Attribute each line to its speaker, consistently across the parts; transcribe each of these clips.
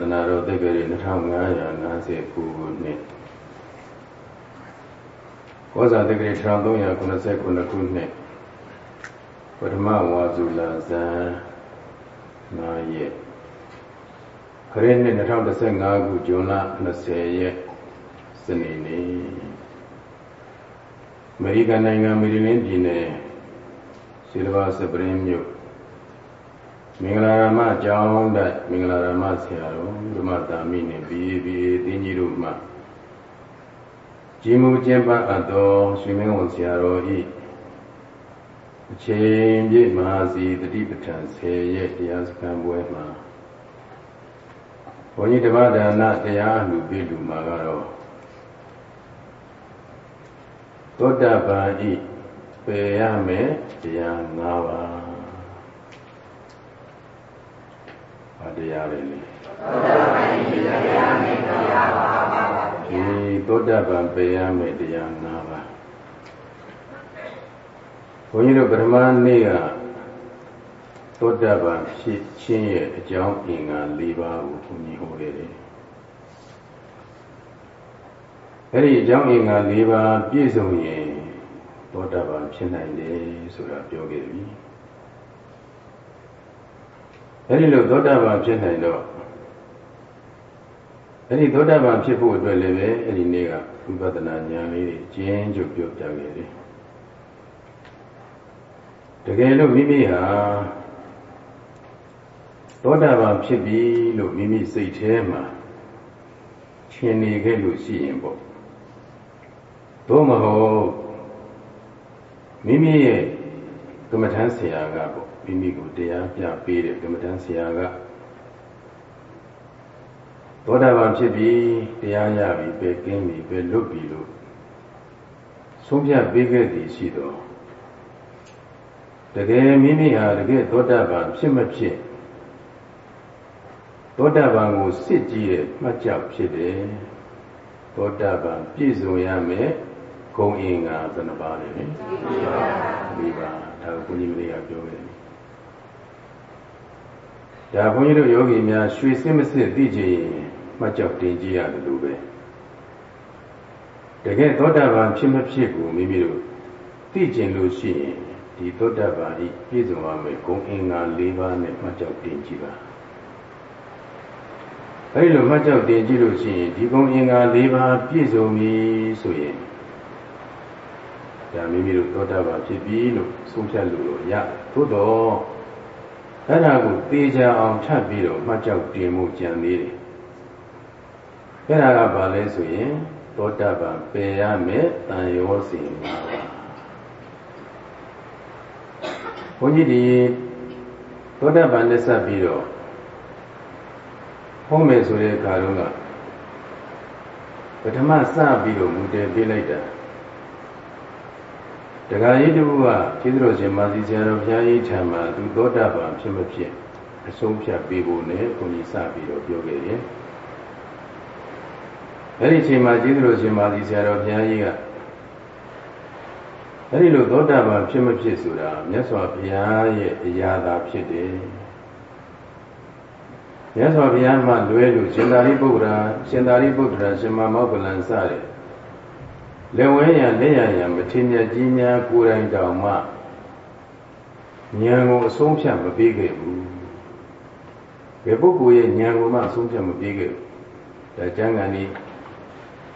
Speaker 1: သနာတော်သိက္ခာ2559ခုနှစ်ကောဇာသိက္ခာ1389ခုနှစ်ပထမဝါစုလာဇန်9ရက်ခရစ်နှစ်2015ခုဇွန်လ20ရက်စနေနေ့အမေရိကန်နိုင်ငံမေရီလင်းပြည်နယ်ဆီလဘာစပရင်မြို့ မင်္ဂလာရမအကြောင်းတိုက်မင်္ဂလာရမဆရာတော်ဓမ္မတာမိနဲ့ဘီဘီတင်းကြီးတို့မှကြီးမှုကျင်းပအပ်သောရွှေမင်းဝန်ဆရာတော်ဤအချိန်ပြည့်မဟာစီတတိပဋ္ဌာန်10ရက်တရားစခန်းပွဲမှာဘုန်းကြီးဓမ္မဒါနတရားလူပြလူမှာကတော့သောတပန်ဤပယ်ရမယ်တရား၅ပါးဘာ တရားလဲလေသောတပန်ဤပယ်ရမယ်တရား၅ပါးဒီသောတပန်ပယ်ရမယ်တရား၅ပါးဘုန်းကြီးတို့ပထမနေ့ကသောတပန်ဖြစ်ခြင်းရဲ့အကြောင်းအင်္ဂါ၄ပါးကိုဘုန်းကြီးဟောခဲ့တယ်အဲ့ဒီအကြောင်းအင်္ဂါ၄ပါးပြည့်စုံရင်သောတပန်ဖြစ်နိုင်တယ်ဆိုတာပြောခဲ့ပြီ အဲ့ဒီလိုသောတပန်ဖြစ်နိုင်တော့အဲ့ဒီသောတပန်ဖြစ်ဖို့အတွက်လည်းပဲအဲ့ဒီနေ့ကဝိပဿနာဉာဏ်လေးတွေကျင်းကျုပ်ပြောပြခဲ့တယ်တကယ်လို့မိမိဟာသောတာပန်ဖြစ်ပြီလို့မိမိစိတ်ထဲမှာရှင်းနေခဲ့လို့ရှိရင်ပေါ့သို့မဟုတ်မိမိရဲ့ကမ္မထမ်းဆရာကပေါ့ မိမိကိုတရားပြပေးတဲ့ကမ္မထမ်းဆရာကသောတာပန်ဖြစ်ပြီတရားရပြီပဲကင်းပြီပဲလွတ်ပြီလို့ဆုံးဖြတ်ပေးခဲ့သည်ရှိတော့တကယ်မိမိဟာတကယ်သောတာပန်ဖြစ်မဖြစ်သောတာပန်ကိုစစ်ကြည့်ရဲ့မှတ်ကြောက်ဖြစ်တယ်သောတာပန်ပြည့်စုံရမယ်ဂုံအင်္ဂါဘယ်နှပါလဲဒီပါဒါကိုဘုန်းကြီးမလေးကပြောခဲ့တယ် ဒါဘုန်းကြီးတို့ယောဂီများရွှေစစ်မစစ်သိကြရင်မှတ်ကြောက်တင်ကြည့်ရတယ်လို့ပဲတကယ်သောတာပန်ဖြစ်မဖြစ်ကိုမိမိတို့သိကျင်လို့ရှိရင်ဒီသောတပန်ဤပြည့်စုံရမယ်ဂုံအင်္ဂါ၄ပါးနဲ့မှတ်ကြောက်တင်ကြည့်ပါအဲဒီလိုမှတ်ကြောက်တင်ကြည့်လို့ရှိရင်ဒီဂုံအင်္ဂါ၄ပါးပြည့်စုံပြီဆိုရင်ဒါမိမိတို့သောတပန်ဖြစ်ပြီလို့ဆုံးဖြတ်လို့ရသို့တော့ အဲ့ဒါကိုသေချာအောင်ထပ်ပြီးတော့မှတ်ကြောက်တင်မှုကြံသေးတယ်အဲ့ဒါကဘာလဲဆိုရင်သောတပန်ပယ်ရမယ်တန်ရောစီမှာဘုန်းကြီးဒီသောတပန်နဲ့ဆက်ပြီးတော့ဟောမယ်ဆိုတဲ့အခါတုန်းကပထမစပြီးတော့မူတည်ပေးလိုက်တာ တခါကြီးတူကကျေးဇူးတော်ရှင်မာစီဆရာတော်ဘုရားကြီးထံမှာသူသောတာပန်ဖြစ်မဖြစ်အဆုံးဖြတ်ပေးဖို့နဲ့ဘုန်းကြီးစပြီးတော့ပြောခဲ့တယ်အဲ့ဒီအချိန်မှာကျေးဇူးတော်ရှင်မာစီဆရာတော်ဘုရားကြီးကအဲ့ဒီလိုသောတာပန်ဖြစ်မဖြစ်ဆိုတာမြတ်စွာဘုရားရဲ့အရာသာဖြစ်တယ်မြတ်စွာဘုရားမှလွဲလို့ရှင်သာရိပုတ္တရာရှင်သာရိပုတ္တရာရှင်မမောကလန်စတဲ့ လက်ဝဲရလက်ရရမထင်မြတ်ကြီးများကိုယ်တိုင်တောင်မှဉာဏ်ကိုအဆုံးဖြတ်မပေးခဲ့ဘူးဘယ်ပုဂ္ဂိုလ်ရဲ့ဉာဏ်ကိုမှအဆုံးဖြတ်မပေးခဲ့ဘူးဒါကျမ်းဂန်ဒီ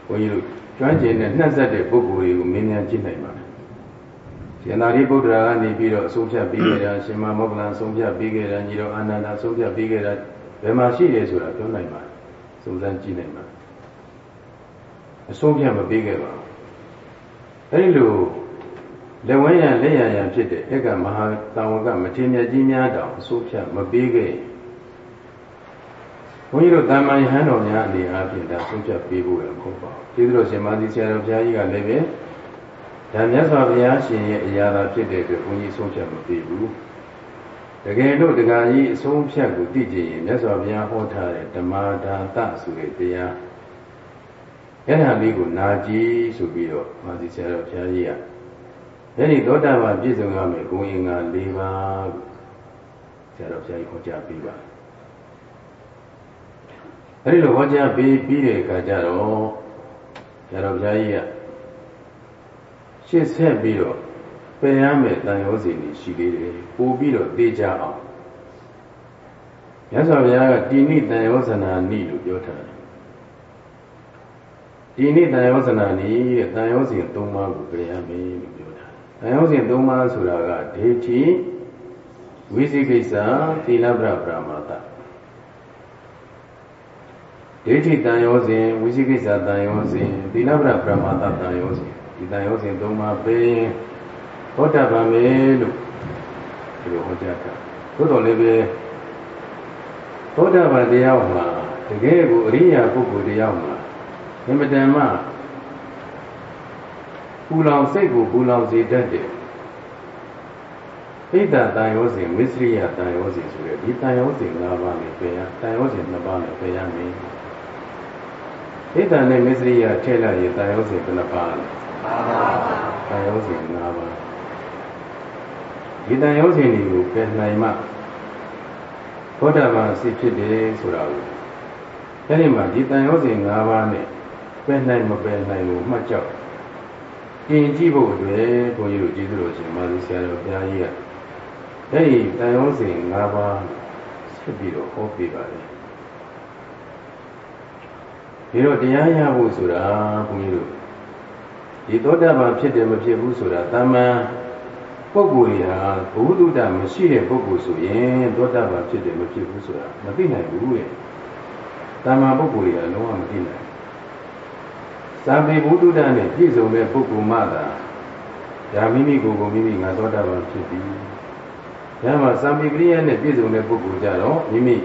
Speaker 1: ဘုန်းကြီးတို့ကျွမ်းကျင်တဲ့နှက်ဆက်တဲ့ပုဂ္ဂိုလ်တွေကိုမင်းများကြည့်နိုင်ပါတယ်ရှင်သာရိပုတ္တရာကနေပြီးတော့အဆုံးဖြတ်ပေးခဲ့တာရှင်မမောကလန်အဆုံးဖြတ်ပေးခဲ့တာညီတော်အာနန္ဒာအဆုံးဖြတ်ပေးခဲ့တာဘယ်မှာရှိတယ်ဆိုတာပြောနိုင်ပါစုံစမ်းကြည့်နိုင်ပါအဆုံးဖြတ်မပေးခဲ့ပါဘူး အဲဒီလိုလက်ဝဲရလက်ရရဖြစ်တဲ့ဧကမဟာတာဝကမထေမြတ်ကြီးများတောင်အဆုံးဖြတ်မပေးခဲ့ဘုန်းကြီးတို့တာမန်ယဟန်တော်များအနေအားဖြင့်ဒါဆုံးဖြတ်ပေးဖို့လည်းမဟုတ်ပါဘူးကျေးဇူးတော်ရှင်မာသီဆရာတော်ဘုရားကြီးကလည်းပဲဒါမြတ်စွာဘုရားရှင်ရဲ့အရာသာဖြစ်တဲ့အတွက်ဘုန်းကြီးဆုံးဖြတ်မပေးဘူးတကယ်လို့တရားကြီးအဆုံးဖြတ်ကိုသိကြရင်မြတ်စွာဘုရားဟောထားတဲ့ဓမ္မဒါသဆိုတဲ့တရား အဲ့ဒါလေးကိုနာကြည့်ဆိုပြီးတော့မာသီဆရာတော်ဘုရားကြီးကအဲ့ဒီသောတာပန်ပြည့်စုံရမယ်ဂုဏ်အင်္ဂါ၄ပါးဆရာတော်ဘုရားကြီးဟောကြားပေးပါအဲဒီလိုဟောကြားပြီးပြီးတဲ့အခါကျတော့ဆရာတော်ဘုရားကြီးကရှင်းဆက်ပြီးတော့ပယ်ရမယ်တန်ရောစီနေရှိသေးတယ်ပို့ပြီးတော့သိကြအောင်မြတ်စွာဘုရားကတိနိတန်ရောဇနာနိလို့ပြောထားတယ် ဒီနေ့တန်ရောဇနာနိတဲ့တန်ရောစဉ်၃ပါးကိုပယ်ရမယ်လို့ပြောတာတန်ရောစဉ်၃ပါးဆိုတာကဒေဋ္ဌိဝိသိကိစ္စသီလပရပရမတ္တဒိဋ္ဌိတန်ရောစဉ်ဝိသိကိစ္စတန်ရောစဉ်သီလပရပရမတ္တတန်ရောစဉ်ဒီတန်ရောစဉ်၃ပါးပယ်သောတပန်မယ်လို့ဒီလိုဟောကြားတာသို့တော်လည်းပဲသောတပန်တရားမှာတကယ်ကိုအရိယာပုဂ္ဂိုလ်တရားမှာ အမတန်မှပူလောင်စိတ်ကိုပူလောင်စေတတ်တယ်ဣဒ္ဓတန်ရောစဉ်မစ္စရိယတန်ရောစဉ်ဆိုရယ်ဒီတန်ရောစဉ်၅ပါးနဲ့ပယ်ရတန်ရောစဉ်၂ပါးနဲ့ပယ်ရမယ်ဣဒ္ဓနဲ့မစ္စရိယထည့်လိုက်ရင်တန်ရောစဉ်ဘယ်နှပါးလဲ၅ပါးတန်ရောစဉ်၅ပါးဒီတန်ရောစဉ်တွေကိုပယ်နိုင်မှဘောဓဘာစိတ်ဖြစ်တယ်ဆိုတာကိုအဲဒီမှာဒီတန်ရောစဉ်၅ပါးနဲ့ ပယ်နိုင်မပယ်နိုင်ကိုမှတ်ကြောက်အင်ကြည့်ဖို့အတွက်ဘုန်းကြီးတို့ကျေးဇူးတော်ရှင်မာသီဆရာတော်ဘုရားကြီးကအဲဒီတန်ရောစဉ်၅ပါးဆက်ပြီးတော့ဟောပြပါတယ်ဒီတော့တရားရဖို့ဆိုတာဘုန်းကြီးတို့ဒီသောတာပန်ဖြစ်တယ်မဖြစ်ဘူးဆိုတာတမန်ပုဂ္ဂိုလ်တွေဟာဘုဒ္ဓတာမရှိတဲ့ပုဂ္ဂိုလ်ဆိုရင်သောတာပန်ဖြစ်တယ်မဖြစ်ဘူးဆိုတာမသိနိုင်ဘူးရဲ့တမန်ပုဂ္ဂိုလ်တွေကလုံးဝမသိနိုင် ဇာတိဘုဒ္ဓတာနဲ့ပြည့်စုံတဲ့ပုဂ္ဂိုလ်မှသာဒါမိမိကိုယ်ကိုမိမိငါသောတာပန်ဖြစ်ပြီ။ဒါမှသံပိပရိယနဲ့ပြည့်စုံတဲ့ပုဂ္ဂိုလ်ကြတော့မိမိ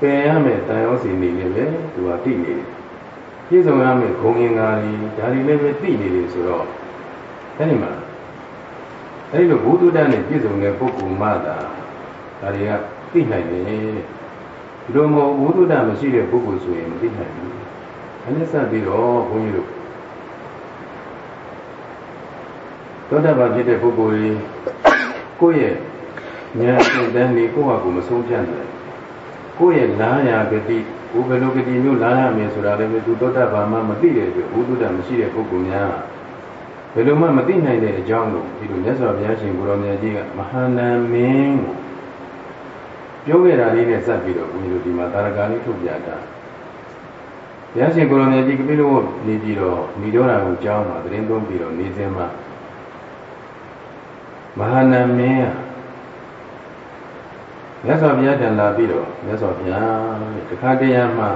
Speaker 1: ပယ်ရမယ်တန်ရောစီနေလည်းပဲသူကသိနေတယ်ပြည့်စုံရမယ်ဂုံငင်္ဂါတွေဒါတွေလည်းပဲသိနေတယ်ဆိုတော့အဲဒီမှာအဲဒီလိုဘုဒ္ဓတနဲ့ပြည့်စုံတဲ့ပုဂ္ဂိုလ်မှသာဒါတွေကသိနိုင်တယ်ဒီလိုမဟုတ်ဘုဒ္ဓတမရှိတဲ့ပုဂ္ဂိုလ်ဆိုရင်မသိနိုင်ဘူး အနည်းဆက်ပြီးတော့ဘုန်းကြီးတို့သောတာပန်ဖြစ်တဲ့ပုဂ္ဂိုလ်ကြီးကိုယ့်ရဲ့ဉာဏ်အစဉ်တန်းလေးကိုယ့်ဟာကိုယ်မဆုံးဖြတ်နိုင်ကိုယ့်ရဲ့လာယာဂတိဘုဘယ်လိုဂတိမျိုးလာရမယ်ဆိုတာလည်းသူသောတာပန်မှမသိတဲ့အတွက်ဘုဒ္ဓမရှိတဲ့ပုဂ္ဂိုလ်များဘယ်လိုမှမသိနိုင်တဲ့အကြောင်းကိုဒီလိုမြတ်စွာဘုရားရှင်ကိုရောင်မြတ်ကြီးကမဟာနံမင်းကိုပြောခဲ့တာလေးနဲ့စပ်ပြီးတော့ဘုန်းကြီးတို့ဒီမှာတာရကလေးထုတ်ပြတာ ဘုရားရှင်ကိုရောင်မြတ်ကြီးကပိလို့နေပြီးတော့ဏိဒေါရာကိုကြောင်းမှာသတင်းသုံးပြီးတော့နေစဉ်မှာမဟာနံမင်းမြတ်စွာဘုရားတန်လာပြီးတော့မြတ်စွာဘုရားတခါတည်းရမှာ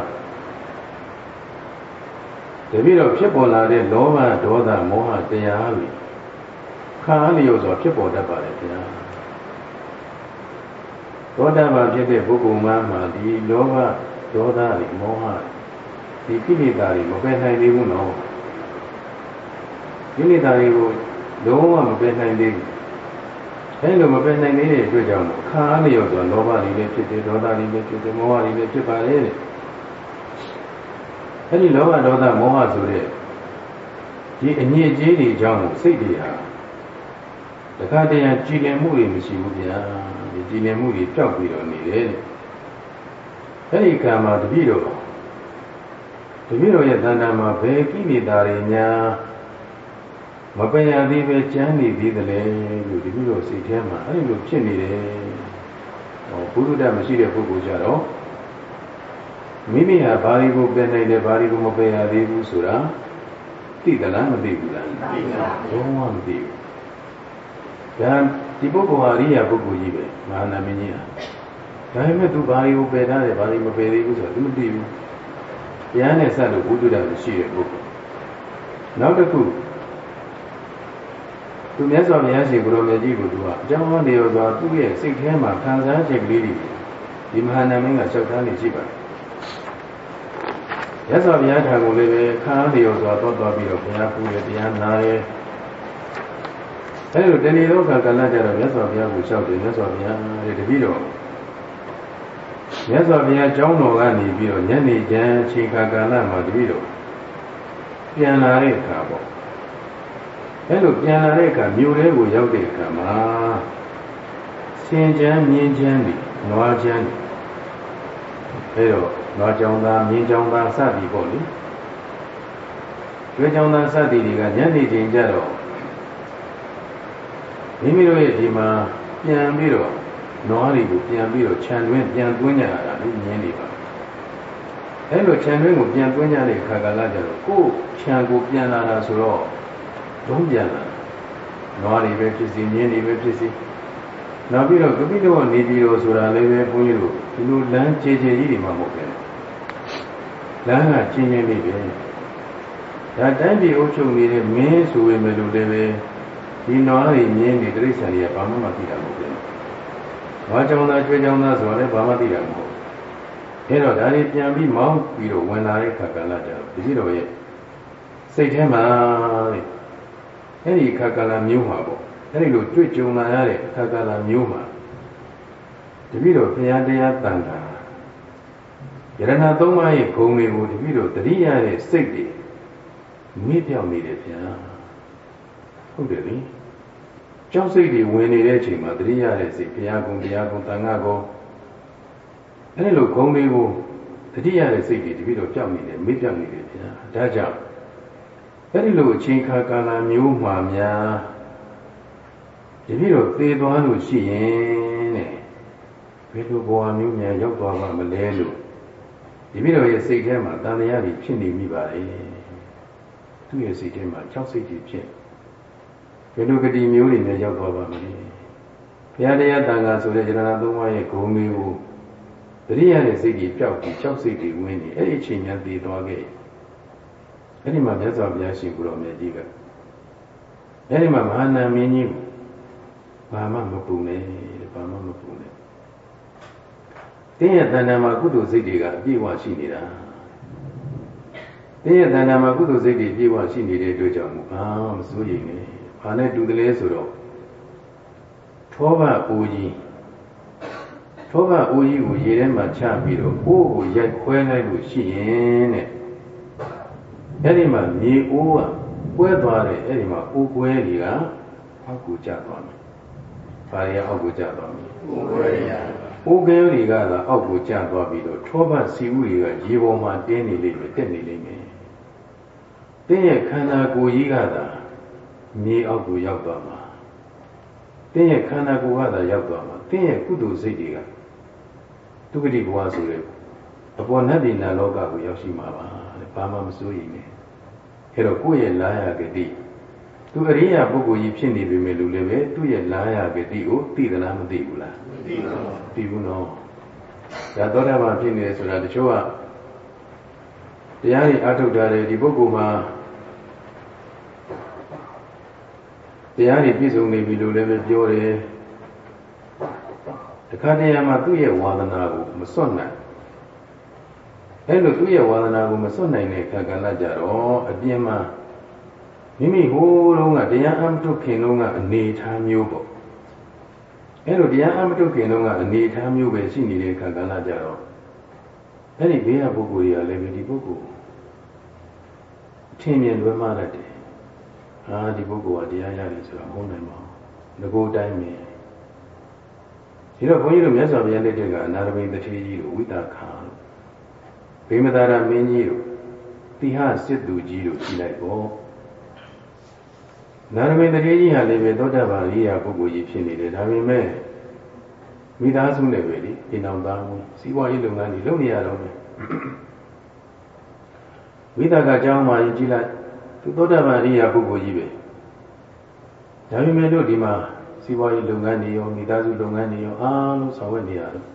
Speaker 1: တပည့်တော်ဖြစ်ပေါ်လာတဲ့လောဘဒေါသမောဟတရားတွေခါလျော်စွာဖြစ်ပေါ်တတ်ပါတယ်ဗျာသောတာပန်ဖြစ်တဲ့ပုဂ္ဂိုလ်များမှာဒီလောဘဒေါသတွေမောဟ ဒီကိလေသာတွေမပယ်နိုင်သေးဘူးနော်ကိလေသာတွေကိုလုံးဝမပယ်နိုင်သေးဘူးအဲလိုမပယ်နိုင်သေးတဲ့အတွက်ကြောင့်ခါလျော်စွာလောဘတွေလည်းဖြစ်တယ်ဒေါသတွေလည်းဖြစ်တယ်မောဟတွေလည်းဖြစ်ပါလေတဲ့အဲ့ဒီလောဘဒေါသမောဟဆိုတဲ့ဒီအညစ်အကြေးတွေအကြောင်းကိုစိတ်တွေဟာတခါတည်းကြည်လင်မှုတွေမရှိဘူးဗျာဒီကြည်လင်မှုတွေပြောက်ပြီးတော့နေတယ်အဲ့ဒီကံမှာတပည့်တော် တပည့်တော်ရဲ့တဏ္ဍာမှာဘယ်ကိလေသာတွေများမပင်ရသေးပဲကြမ်းနေသေးတယ်လေလို့တပည့်တော်စိတ်ထဲမှာအဲ့ဒီလိုဖြစ်နေတယ်ဟောဘုရုဒ္ဓမရှိတဲ့ပုဂ္ဂိုလ်ကြတော့မိမိဟာဘာတွေကိုပယ်နိုင်တယ်ဘာတွေကိုမပယ်ရသေးဘူးဆိုတာသိသလားမသိဘူးလားသိပါဘူးလုံးဝမသိဘူးဒါဒီပုဂ္ဂိုလ်ဟာအရိယာပုဂ္ဂိုလ်ကြီးပဲမဟာနာမင်းကြီးဟာဒါပေမဲ့သူဘာတွေကိုပယ်ထားတယ်ဘာတွေမပယ်သေးဘူးဆိုတာသူမသိဘူး တရားနဲ့ဆက်လို့ဘုဒ္ဓတရားရှိတဲ့ပုဂ္ဂိုလ်နောက်တစ်ခုသူမြတ်စွာဘုရားရှင်ကိုရောမြတ်ကြီးကိုသူကအကြောင်းနေရောစွာသူ့ရဲ့စိတ်ထဲမှာခံစားချက်ကလေးတွေဒီမဟာနာမင်းကလျှောက်ထားနေရှိပါတယ်ရသော်ဘုရားထံကိုလည်းပဲခါးလျော်စွာသွားသွားပြီးတော့ဘုရားပူတယ်တရားနာတယ်အဲလိုတဏီတော့ကကလကြတော့မြတ်စွာဘုရားကိုလျှောက်တယ်မြတ်စွာဘုရားတဲ့တပည့်တော် မြတ်စွာဘုရားကျောင်းတော်ကနေပြီးတော့ညနေကျန်ချိန်ခါကာလမှာတပည့်တော်ပြန်လာတဲ့အခါပေါ့အဲလိုပြန်လာတဲ့အခါမြို့ထဲကိုရောက်တဲ့အခါမှာစင်ချမ်းမြင်းချမ်းတွေနွားချမ်းတွေအဲတော့နွားကြောင်သားမြင်းကြောင်သားစသည်ပေါ့လေကျွေးကြောင်သားစသည်တွေကညနေချိန်ကျတော့မိမိတို့ရဲ့ဒီမှာပြန်ပြီးတော့ နွားတွေကိုပြန်ပြီးတော့ခြံတွင်းပြန်သွင်းကြရတာလေမြင်းတွေပါအဲ့လိုခြံတွင်းကိုပြန်သွင်းကြတဲ့အခါကလည်းကျတော့ကိုယ်ခြံကိုပြန်လာတာဆိုတော့လုံးပြန်လာနွားတွေပဲဖြစ်စီမြင်းတွေပဲဖြစ်စီနောက်ပြီးတော့ကပိတောနေပြီးတော့ဆိုတာလည်းပဲဘုန်းကြီးတို့ဒီလိုလမ်းခြေခြေကြီးတွေမှမဟုတ်ပဲလမ်းကကျင်းကျင်းလေးပဲဒါတိုင်းပြည်အုပ်ချုပ်နေတဲ့မင်းဆိုပေမဲ့လို့လည်းပဲဒီနွားတွေမြင်းတွေတိရစ္ဆာန်တွေကဘာမှမသိတာမဟုတ်ဘူး။ ဘာကြောင့်သာကျွေးကြောင့်သာဆိုတာလည်းဘာမှသိတာမဟုတ်ဘူး။အဲတော့ဒါတွေပြန်ပြီးမောင်းပြီးတော့ဝင်လာတဲ့ခါကလာကြတော့ဒီလိုရဲ့စိတ်ထဲမှာတဲ့အဲ့ဒီခါကလာမျိုးမှာပေါ့အဲ့ဒီလိုတွေ့ကြုံလာရတဲ့ခါကလာမျိုးမှာတပည့်တော်ဘုရားတရားတန်တာယရဏသုံးပါးရဲ့ဂုဏ်တွေကိုတပည့်တော်တတိယရဲ့စိတ်တွေမြင့်ပြောင်းနေတယ်ဗျာဟုတ်တယ်လေ ကြောက်စိတ်တွေဝင်နေတဲ့အချိန်မှာတတိယရဲ့စိတ်ဘုရားကုံတရားကုံတန်ခါကုံအဲ့ဒီလိုဂုဏ်တွေကိုတတိယရဲ့စိတ်တွေတပည့်တော်ပြောင်းနေတယ်မြင့်ပြောင်းနေတယ်ဗျာဒါကြောင့်အဲ့ဒီလိုအချိန်ခါကာလမျိုးမှာများဒီပြီးတော့သေသွားလို့ရှိရင်တဲ့ဘယ်လိုဘဝမျိုးများရောက်သွားမှမလဲလို့ဒီပြီးတော့ရဲ့စိတ်ထဲမှာတန်တရားတွေဖြစ်နေမိပါလေသူ့ရဲ့စိတ်ထဲမှာကြောက်စိတ်တွေဖြစ် ဘယ်လိုကတိမျိုးတွေနဲ့ရောက်သွားပါမလဲဘုရားတရားတန်ခါဆိုတဲ့ဉာဏ်သုံးပါးရဲ့ဂုဏ်မျိုးတတိယရဲ့စိတ်ကြီးပျောက်ပြီးကြောက်စိတ်တွေဝင်နေအဲ့ဒီအချိန်များသေသွားခဲ့အဲ့ဒီမှာမြတ်စွာဘုရားရှင်ကိုရောမြတ်ကြီးကအဲ့ဒီမှာမဟာနာမင်းကြီးဘာမှမပူနဲ့ဘာမှမပူနဲ့တင်းရဲ့တဏ္ဍာမှာကုသိုလ်စိတ်တွေကအပြည့်အဝရှိနေတာတင်းရဲ့တဏ္ဍာမှာကုသိုလ်စိတ်တွေအပြည့်အဝရှိနေတဲ့အတွက်ကြောင့်ဘာမစိုးရိမ်နဲ့ ဘာနဲ့တူတယ်လဲဆိုတော့ထောဘအိုးကြီးထောဘအိုးကြီးကိုရေထဲမှာချပြီးတော့အိုးကိုရိုက်ခွဲလိုက်လို့ရှိရင်တဲ့အဲ့ဒီမှာမြေအိုးကပွဲသွားတယ်အဲ့ဒီမှာအိုးကွဲတွေကအောက်ကိုကျသွားမယ်။ဘာတွေအောက်ကိုကျသွားမလဲ။အိုးကွဲတွေရ။အိုးကဲတွေကသာအောက်ကိုကျသွားပြီးတော့ထောပတ်စီဥတွေကရေပေါ်မှာတင်းနေလိမ့်မယ်တက်နေလိမ့်မယ်။တင်းရဲ့ခန္ဓာကိုယ်ကြီးကသာ မြေအောက်ကိုရောက်သွားမှာ။တင်းရဲ့ခန္ဓာကိုယ်ကသာရောက်သွားမှာ။တင်းရဲ့ကုသိုလ်စိတ်တွေကဒုက္ခတိဘဝဆိုတဲ့အပေါ်နတ်ပြည်နာလောကကိုရောက်ရှိမှာပါ။ဘာမှမစိုးရိမ်နဲ့။အဲ့တော့ကိုယ့်ရဲ့လာရဂတိသူအရိယာပုဂ္ဂိုလ်ကြီးဖြစ်နေပြီမဲ့လူလည်းပဲသူ့ရဲ့လာရဂတိကိုသိသလားမသိဘူးလားမသိပါဘူးသိဘူးနော်ဒါသောတာပန်ဖြစ်နေတယ်ဆိုတာတချို့ကတရားကြီးအထုတ်တာလေဒီပုဂ္ဂိုလ်မှာ တရားကြီးပြည့်စုံနေပြီလို့လည်းပဲပြောတယ်တခါတည်းမှာသူ့ရဲ့ဝါဒနာကိုမစွန့်နိုင်အဲ့လိုသူ့ရဲ့ဝါဒနာကိုမစွန့်နိုင်တဲ့ခါကလည်းကြတော့အပြင်းမှာမိမိဟိုးလုံးကတရားအမထုတ်ခင်လုံးကအနေထားမျိုးပေါ့အဲ့လိုတရားအမထုတ်ခင်လုံးကအနေထားမျိုးပဲရှိနေတဲ့ခါကလည်းကြတော့အဲ့ဒီဘေးကပုဂ္ဂိုလ်တွေကလည်းပဲဒီပုဂ္ဂိုလ်အထင်မြင်လွဲမှားတတ်တယ် ဟာဒီပုဂ္ဂိုလ်ကတရားရတယ်ဆိုတာမဟုတ်နိုင်ပါဘူးငကိုတိုင်းပဲဒီတော့ဘုန်းကြီးတို့မြတ်စွာဘုရားလက်ထက်ကအနာရမိန်တထေကြီးတို့ဝိတာခာတို့ဗေမသာရမင်းကြီးတို့တိဟစစ်သူကြီးတို့ကြီးလိုက်ပေါ့နာရမိန်တထေကြီးဟာလည်းပဲသောတာပန်ရိယာပုဂ္ဂိုလ်ကြီးဖြစ်နေတယ်ဒါပေမဲ့မိသားစုနဲ့ပဲလေအိမ်အောင်သားမှုစီးပွားရေးလုပ်ငန်းတွေလုပ်နေရတော့မယ်ဝိသကအကြောင်းမှရင်ကြည့်လိုက် သူသောတာပန်ရိယာပုဂ္ဂိုလ်ကြီးပဲဒါပေမဲ့တို့ဒီမှာစီးပွားရေးလုပ်ငန်းတွေရောမိသားစုလုပ်ငန်းတွေရောအားလုံးဆောင်ရွက်နေရတော့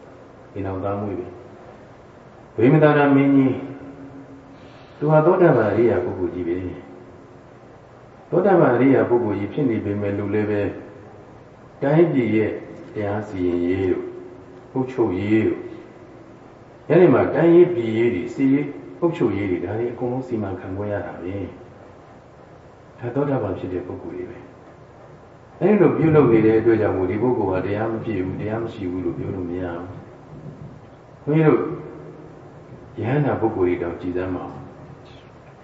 Speaker 1: အိမ်အောင်သားမှုပဲဝိမသာရမင်းကြီးသူဟာသောတာပန်ရိယာပုဂ္ဂိုလ်ကြီးပဲသောတာပန်အရိယာပုဂ္ဂိုလ်ကြီးဖြစ်နေပေမဲ့လူလည်းပဲတိုင်းပြည်ရဲ့တရားစီရင်ရေးတို့ဟုတ်ချုပ်ရေးတို့ညနေမှာတိုင်းရေးပြည်ရေးတွေစီရေးဟုတ်ချုပ်ရေးတွေဒါတွေအကုန်လုံးစီမံခန့်ခွဲရတာပဲ ဒါသောတာပန်ဖြစ်တဲ့ပုဂ္ဂိုလ်တွေပဲအဲဒီလိုပြုလုပ်နေတဲ့အတွက်ကြောင့်မို့ဒီပုဂ္ဂိုလ်ဟာတရားမဖြစ်ဘူးတရားမရှိဘူးလို့ပြောလို့မရဘူးခွန်ကြီးတို့ယဟန္တာပုဂ္ဂိုလ်တွေတောင်ကြည်စမ်းပါဦး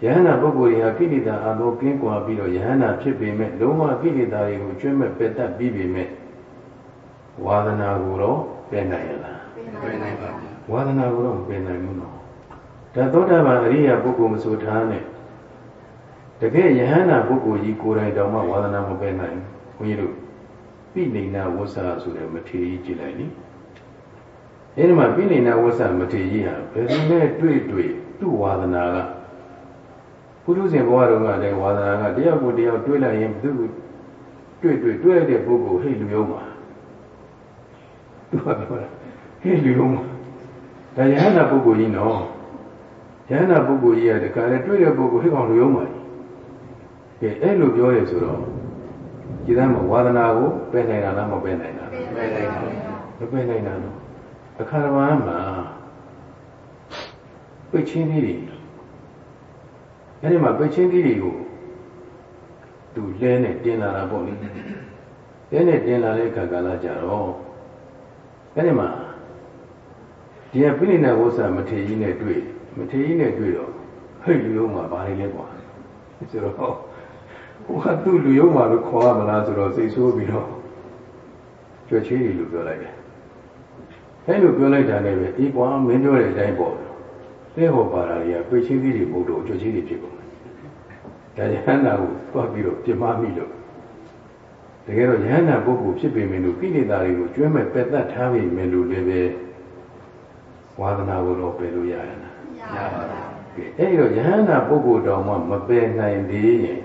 Speaker 1: ယဟန္တာပုဂ္ဂိုလ်တွေဟာကိလေသာအသောကင်းကွာပြီးတော့ယဟန္တာဖြစ်ပေမဲ့လုံးဝကိလေသာတွေကိုကျွမ်းမဲ့ပယ်တတ်ပြီးပေမဲ့ဝါဒနာကိုတော့ပယ်နိုင်ရလားပယ်နိုင်ပါဘူးဝါဒနာကိုတော့ပယ်နိုင်ဘူးနော်ဒါသောတာပန်အရိယာပုဂ္ဂိုလ်မဆိုထားနဲ့ တကယ်ယဟန္တာပုဂ္ဂိုလ်ကြီးကိုယ်တိုင်တောင်မှဝါဒနာမပယ်နိုင်ဘုန်းကြီးတို့ပိဋိနာဝဆဆိုတဲ့မထေရကြီးကြည့်လိုက်နိအဲဒီမှာပိဋိနာဝဆမထေရကြီးဟာဘယ်သူနဲ့တွေ့တွေ့သူ့ဝါဒနာကပုထုဇဉ်ဘဝတုန်းကလည်းဝါဒနာကတယောက်ကိုတယောက်တွေ့လိုက်ရင်သူ့တွေ့တွေ့တွေ့တဲ့ပုဂ္ဂိုလ်ဟိတ်လူယုံမှာသူကပြောတာဟိတ်လူယုံမှာဒါယဟန္တာပုဂ္ဂိုလ်ကြီးနော်ယဟန္တာပုဂ္ဂိုလ်ကြီးကတခါလေတွေ့တဲ့ပုဂ္ဂိုလ်ဟိတ်ကောင်လူယုံမှာ ကဲအဲ့လိုပြောရဆိုတော့ဒီသားမှာဝါဒနာကိုပယ်နိုင်တာလားမပယ်နိုင်တာပယ်နိုင်တာမပယ်နိုင်တာနော်အခါတော်မှာပိတ်ချင်းလေးတွေအဲ့ဒီမှာပိတ်ချင်းလေးတွေကိုသူလဲနဲ့တင်လာတာပေါ့လေလဲနဲ့တင်လာတဲ့အခါကလာကြတော့အဲ့ဒီမှာဒီကပိဋိနာဝဆမထေကြီးနဲ့တွေ့မထေကြီးနဲ့တွေ့တော့ဟဲ့လူလုံးမှာဘာတွေလဲကွာဆိုတော့ ဟိုကသူ့လူယုံမှာလို့ခေါ်ရမလားဆိုတော့စိတ်ဆိုးပြီးတော့ကြွချေးတယ်လို့ပြောလိုက်တယ်အဲလိုပြောလိုက်တာလည်းပဲဒီကွာမင်းပြောတဲ့အတိုင်းပေါ့လဲဟောပါတာတွေကပိတ်ချင်းကြီးတွေဘုဒ္ဓကြွချေးတွေဖြစ်ကုန်တယ်ဒါရဟန္တာကိုသွားပြီးတော့ပြမမိလို့တကယ်တော့ယဟန္တာပုဂ္ဂိုလ်ဖြစ်ပေမဲ့လို့ကိလေသာတွေကိုကျွမ်းမဲ့ပယ်တတ်ထားပေမဲ့လို့လည်းပဲဝါဒနာကိုတော့ပယ်လို့ရရလားရပါဘူးအဲဒီတော့ယဟန္တာပုဂ္ဂိုလ်တော်မှမပယ်နိုင်သေးရင်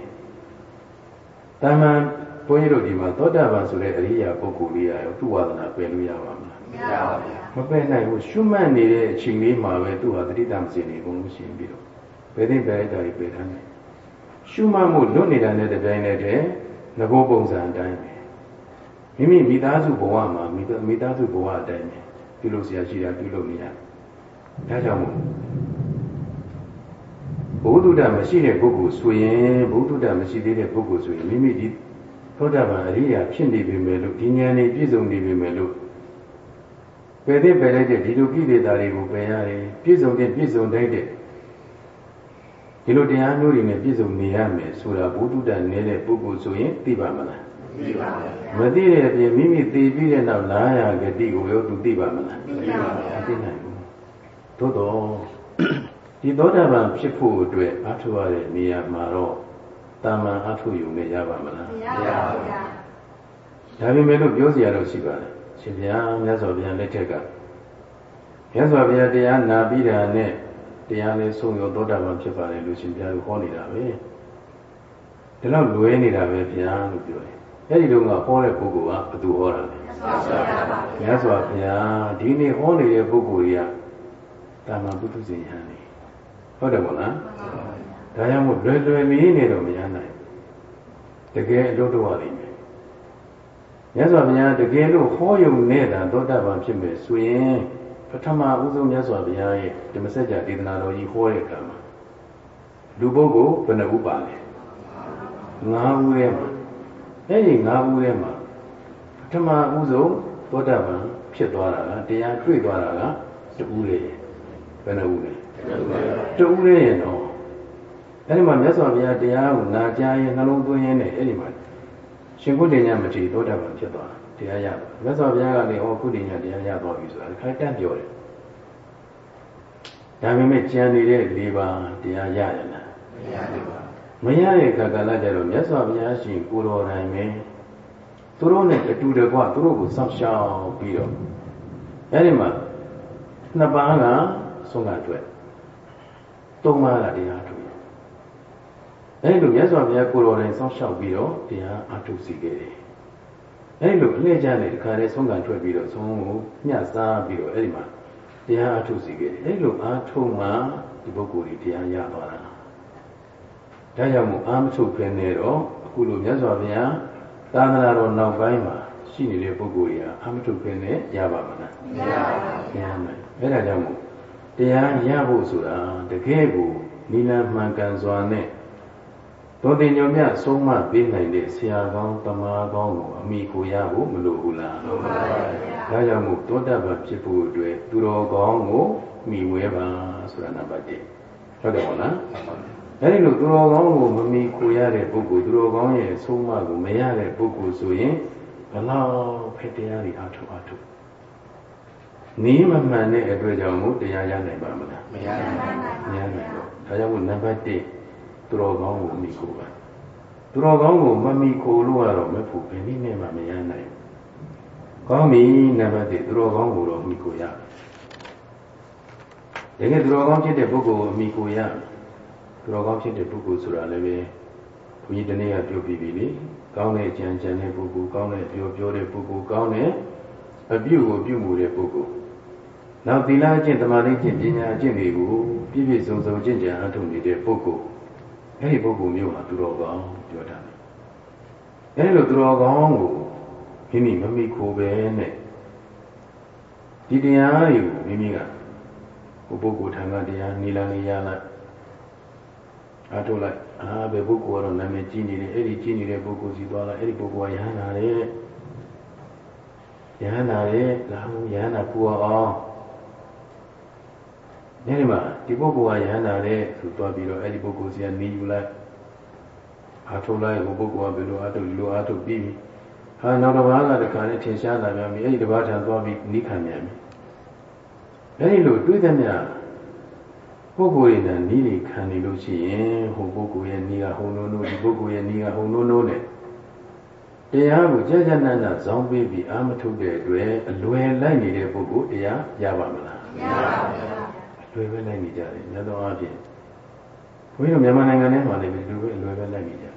Speaker 1: တမန်ဘုန်းကြီးတို့ဒီမှာသောတာပန်ဆိုတဲ့အရိယာပုဂ္ဂိုလ်လေးရောသူ့ဝါဒနာပယ်လို့ရပါမလားမရပါဘူးမပယ်နိုင်ဘူးရှုမှတ်နေတဲ့အချိန်လေးမှာပဲသူ့ဟာတတိတမစင်နေကုန်လို့ရှိရင်ပြီးတော့ဘယ်သိဘယ်လိုက်တာကြီးပယ်ထားတယ်ရှုမှတ်မှုလွတ်နေတာနဲ့တပြိုင်နက်တည်းငကိုပုံစံအတိုင်းပဲမိမိမိသားစုဘဝမှာမိသားစုဘဝအတိုင်းပဲပြုလုပ်เสียရှိတာပြုလုပ်နေရဒါကြောင့်မို့ ဘုဒ္ဓတမရှိတဲ့ပုဂ္ဂိုလ်ဆိုရင်ဘုဒ္ဓတမရှိသေးတဲ့ပုဂ္ဂိုလ်ဆိုရင်မိမိဒီသောတာပန်အရိယာဖြစ်နေပြီမယ်လို့ဒီဉာဏ်နဲ့ပြည့်စုံနေပြီမယ်လို့ပယ်တဲ့ပယ်လိုက်တဲ့ဒီလိုကိလေသာတွေကိုပယ်ရတယ်ပြည့်စုံတဲ့ပြည့်စုံတဲ့ဒီလိုတရားမျိုးတွေနဲ့ပြည့်စုံနေရမယ်ဆိုတာဘုဒ္ဓတနေတဲ့ပုဂ္ဂိုလ်ဆိုရင်သိပါမလားသိပါပါမသိတဲ့အပြင်မိမိသိပြီးတဲ့နောက်လာရဂတိကိုရောသူသိပါမလားသိပါပါသိနိုင်ဘူးသို့တော့ ဒီသောတာပန်ဖြစ်ဖို့အတွက်အထုရတဲ့နေရာမှာတော့တာမန်အထုယူနေရပါမလားမရပါဘူးဗျာဒါပေမဲ့လို့ပြောစရာတော့ရှိပါတယ်ရှင်ဗျာမြတ်စွာဘုရားလက်ထက်ကမြတ်စွာဘုရားတရားနာပြီးတာနဲ့တရားလေးဆုံးရောသောတာပန်ဖြစ်ပါတယ်လို့ရှင်ဘုရားကဟောနေတာပဲဒီလောက်လွဲနေတာပဲဗျာလို့ပြောတယ်အဲ့ဒီတော့ကဟောတဲ့ပုဂ္ဂိုလ်ကဘယ်သူဟောတာလဲမြတ်စွာဘုရားဒီနေ့ဟောနေတဲ့ပုဂ္ဂိုလ်ကြီးကတာမန်ပုထုဇဉ်ယဟန်နေ ဟုတ်တယ်မို့လားဒါကြောင့်မို့လွယ်လွယ်လေးနေတော့မရနိုင်တကယ်အလုပ်တော့ရလိမ့်မယ်မြတ်စွာဘုရားတကယ်လို့ဟောယုံနေတာသောတာပန်ဖြစ်မယ်ဆိုရင်ပထမဦးဆုံးမြတ်စွာဘုရားရဲ့ဓမ္မစကြာဒေသနာတော်ကြီးဟောတဲ့အခါမှာလူပုဂ္ဂိုလ်ဘယ်နှဦးပါလဲ၅ဦးထဲမှာအဲ့ဒီ၅ဦးထဲမှာပထမဦးဆုံးသောတာပန်ဖြစ်သွားတာကတရားတွေ့သွားတာကတဦးလေဘယ်နှဦးလဲ တဦးလေရဲ့တော့အဲ့ဒီမှာမြတ်စွာဘုရားတရားကိုနာကြားရင်နှလုံးသွင်းရင်းနဲ့အဲ့ဒီမှာရှင်ကုဋ္ဌိညမထေသောတာပန်ဖြစ်သွားတာတရားရမြတ်စွာဘုရားကလည်းဟောကုဋ္ဌိညတရားရသွားပြီဆိုတာခိုင်တန့်ပြောတယ်ဒါပေမဲ့ကြံနေတဲ့၄ပါးတရားရရလားမရပါဘူးမရတဲ့ခါကလည်းကြတော့မြတ်စွာဘုရားရှင်ကိုတော်တိုင်ပဲသူတို့နဲ့အတူတကွသူတို့ကိုစောင့်ရှောက်ပြီးတော့အဲဒီမှာနှစ်ပါးကဆုံးကတွေ့ သုံးပါးကတရားထုတ်ရအဲဒီလိုမြတ်စွာဘုရားကိုတော်တိုင်စောင့်ရှောက်ပြီးတော့တရားအထုတ်စီခဲ့တယ်အဲဒီလိုအလှည့်ကျနဲ့ဒီခါလေးဆုံးကထွက်ပြီးတော့ဆုံးကိုညှစားပြီးတော့အဲဒီမှာတရားအထုတ်စီခဲ့တယ်အဲဒီလိုအားထုတ်မှဒီပုဂ္ဂိုလ်ကြီးတရားရသွားတာဒါကြောင့်မို့အာမထုတ်ခင်းနေတော့အခုလိုမြတ်စွာဘုရားသာသနာတော်နောက်ပိုင်းမှာရှိနေတဲ့ပုဂ္ဂိုလ်ကြီးအာမထုတ်ခင်းနေရပါမလားမရပါဘူးရမယ်အဲဒါကြောင့်မို့ တရားရဖို့ဆိုတာတကယ်ကိုနိလမှန်ကန်စွာနဲ့သောတင်ညောမြဆုံးမပေးနိုင်တဲ့ဆရာကောင်းတမန်ကောင်းကိုအမိကိုရဖို့မလိုဘူးလားလိုပါပါဘုရားဒါကြောင့်မို့တောတပံဖြစ်ဖို့အတွက်သူတော်ကောင်းကိုမိဝဲပါဆိုတာနံပါတ်1ဟုတ်တယ်မဟုတ်လားအဲဒီလိုသူတော်ကောင်းကိုမမိကိုရတဲ့ပုဂ္ဂိုလ်သူတော်ကောင်းရဲ့ဆုံးမကိုမရတဲ့ပုဂ္ဂိုလ်ဆိုရင်ဘလောက်ဖက်တရားတွေအားထုတ်အားထုတ် နီးမမှန်တဲ့အတွက်ကြောင့်မို့တရားရနိုင်ပါမလား
Speaker 2: မရနိုင်ပါ
Speaker 1: ဘူးမရနိုင်တော့ဒါကြောင့်မို့နံပါတ်1သူတော်ကောင်းကိုမိခိုးပါသူတော်ကောင်းကိုမမိခိုးလို့ကတော့မဖို့ဘယ်နည်းနဲ့မှမရနိုင်ကောင်းပြီနံပါတ်1သူတော်ကောင်းကိုတော့မိခိုးရတကယ်သူတော်ကောင်းဖြစ်တဲ့ပုဂ္ဂိုလ်ကိုမိခိုးရသူတော်ကောင်းဖြစ်တဲ့ပုဂ္ဂိုလ်ဆိုတာလည်းပဲဘုန်းကြီးတနေ့ကပြောပြပြီလေကောင်းတဲ့ကြံကြံတဲ့ပုဂ္ဂိုလ်ကောင်းတဲ့ပြောပြောတဲ့ပုဂ္ဂိုလ်ကောင်းတဲ့အပြုကိုပြုမှုတဲ့ပုဂ္ဂိုလ် နောက်သီလအကျင့်သမာဓိအကျင့်ပညာအကျင့်တွေကိုပြည့်ပြည့်စုံစုံကျင့်ကြံအထုံနေတဲ့ပုဂ္ဂိုလ်အဲ့ဒီပုဂ္ဂိုလ်မျိုးဟာသူတော်ကောင်းပြောတာအဲ့လိုသူတော်ကောင်းကိုမိမိမမိခိုးပဲနဲ့ဒီတရားတွေကိုမိမိကဟိုပုဂ္ဂိုလ်ထံကတရားနီလာနေရလိုက်အားထုတ်လိုက်အာဘယ်ပုဂ္ဂိုလ်ကတော့နာမည်ကြီးနေတယ်အဲ့ဒီကြီးနေတဲ့ပုဂ္ဂိုလ်စီသွားလိုက်အဲ့ဒီပုဂ္ဂိုလ်ကယဟန္တာတဲ့ယဟန္တာတဲ့လာဘူးယဟန္တာပူအောင် ညနေမှာဒီပုဂ္ဂိုလ်ကယဟန္တာတဲ့ဆိုသွားပြီးတော့အဲ့ဒီပုဂ္ဂိုလ်စီကနေယူလိုက်အားထုတ်လိုက်ဟိုပုဂ္ဂိုလ်ကဘယ်လိုအားထုတ်ဒီလိုအားထုတ်ပြီးပြီဟာနောက်တစ်ပါးကတခါနဲ့ထင်ရှားလာပြန်ပြီအဲ့ဒီတစ်ပါးထံသွားပြီးနိခံပြန်ပြီအဲ့ဒီလိုတွေးသမျှပုဂ္ဂိုလ်ရဲ့နီးတွေခံနေလို့ရှိရင်ဟိုပုဂ္ဂိုလ်ရဲ့နီးကဟိုနိုးနိုးဒီပုဂ္ဂိုလ်ရဲ့နီးကဟိုနိုးနိုးနဲ့တရားကိုကြာကြာနာနာဇောင်းပေးပြီးအာမထုတ်တဲ့အတွက်အလွယ်လိုက်နေတဲ့ပုဂ္ဂိုလ်တရားရပါမလား
Speaker 2: မရပါဘူး
Speaker 1: အ လွယ်ပဲလိုက်နေကြတယ်မြတ်သောအားဖြင့်ဘုန်းကြီးတို့မြန်မာနိုင်ငံထဲမှာလည်းဒီလိုပဲအလွယ်ပဲလိုက်နေကြတယ်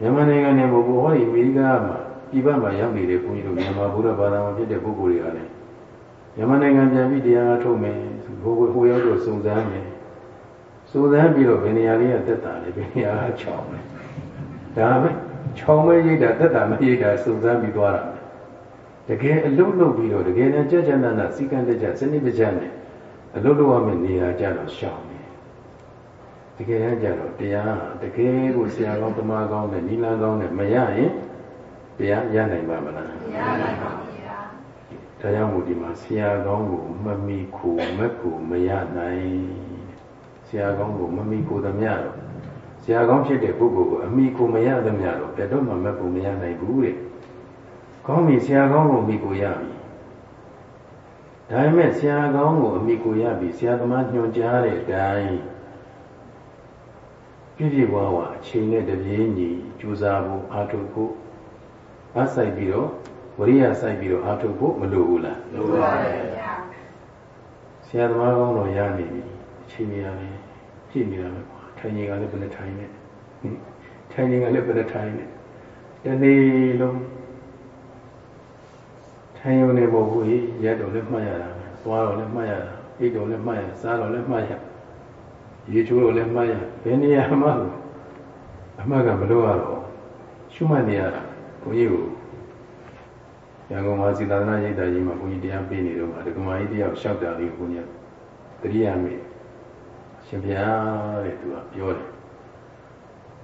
Speaker 1: မြန်မာနိုင်ငံနဲ့ဘုဘဟောဒီအမေရိကမှာပြည်ပမှာရောက်နေတဲ့ဘုန်းကြီးတို့မြန်မာဘုရားဘာသာဝင်ဖြစ်တဲ့ပုဂ္ဂိုလ်တွေကလည်းမြန်မာနိုင်ငံပြန်ပြီးတရားထုတ်မယ်ဟိုဟိုရောက်တော့စုံစမ်းမယ်စုံစမ်းပြီးတော့ဘယ်နေရာလေးကတက်တာလဲဘယ်နေရာကချောင်းလဲဒါပဲချောင်းမဲရိတ်တာတက်တာမရိတ်တာစုံစမ်းပြီးသွားတာတကယ်အလုတ်လုတ်ပြီးတော့တကယ်နဲ့ကြကြနနစီကံတကြစနစ်တကျနဲ့ အလုတ်လုတ်ရမယ့်နေရာကြတော့ရှောင်းတယ်တကယ်တမ်းကြတော့တရားတကယ်ကိုဆရာကောင်းတမကောင်းနဲ့နိလန်းကောင်းနဲ့မရရင်တရားရနိုင်ပါမလားမရနိုင်ပါဘူးဒါကြောင့်မို့ဒီမှာဆရာကောင်းကိုမမီခိုမက်ကိုမရနိုင်ဆရာကောင်းကိုမမီခိုသမျှတော့ဆရာကောင်းဖြစ်တဲ့ပုဂ္ဂိုလ်ကိုအမိကိုမရသမျှတော့ဘယ်တော့မှမက်ကိုမရနိုင်ဘူးတဲ့ကောင်းပြီဆရာကောင်းကိုမိကိုရပြီ ဒါပေမဲ့ဆရာကောင်းကိုအမိကိုရပြီဆရာသမားညွှန်ကြားတဲ့အတိုင်းပြည့်ပြည့်ဝဝအချိန်နဲ့တပြေးညီကြိုးစားဖို့အားထုတ်ဖို့အားဆိုင်ပြီးတော့ဝရိယစိုက်ပြီးတော့အားထုတ်ဖို့မလိုဘူးလား
Speaker 2: လိုပါရဲ့ဗျာ
Speaker 1: ဆရာသမားကောင်းတော့ရနေပြီအချိန်ကြီးရတယ်ပြည့်နေတာပဲကွာထိုင်နေကလည်းဘယ်နဲ့ထိုင်နေထိုင်နေကလည်းဘယ်နဲ့ထိုင်နေတနေ့လုံး ထိုင်ရုံနဲ့ပေါ့ဘူးရက်တော့လည်းမှတ်ရတာပဲသွားတော့လည်းမှတ်ရတာအိတ်တော့လည်းမှတ်ရစားတော့လည်းမှတ်ရရေချိုးတော့လည်းမှတ်ရဘယ်နေရာမှအမှတ်ကမလို့ရတော့ရှုမှတ်နေရတာဘုန်းကြီးကိုရန်ကုန်မှာစီသာသနာရိပ်သာကြီးမှာဘုန်းကြီးတရားပေးနေတော့ဒကမာကြီးတယောက်လျှောက်တာလေးကိုဘုန်းကြီးတတိယမေရှင်ဗျာတဲ့သူကပြောတယ်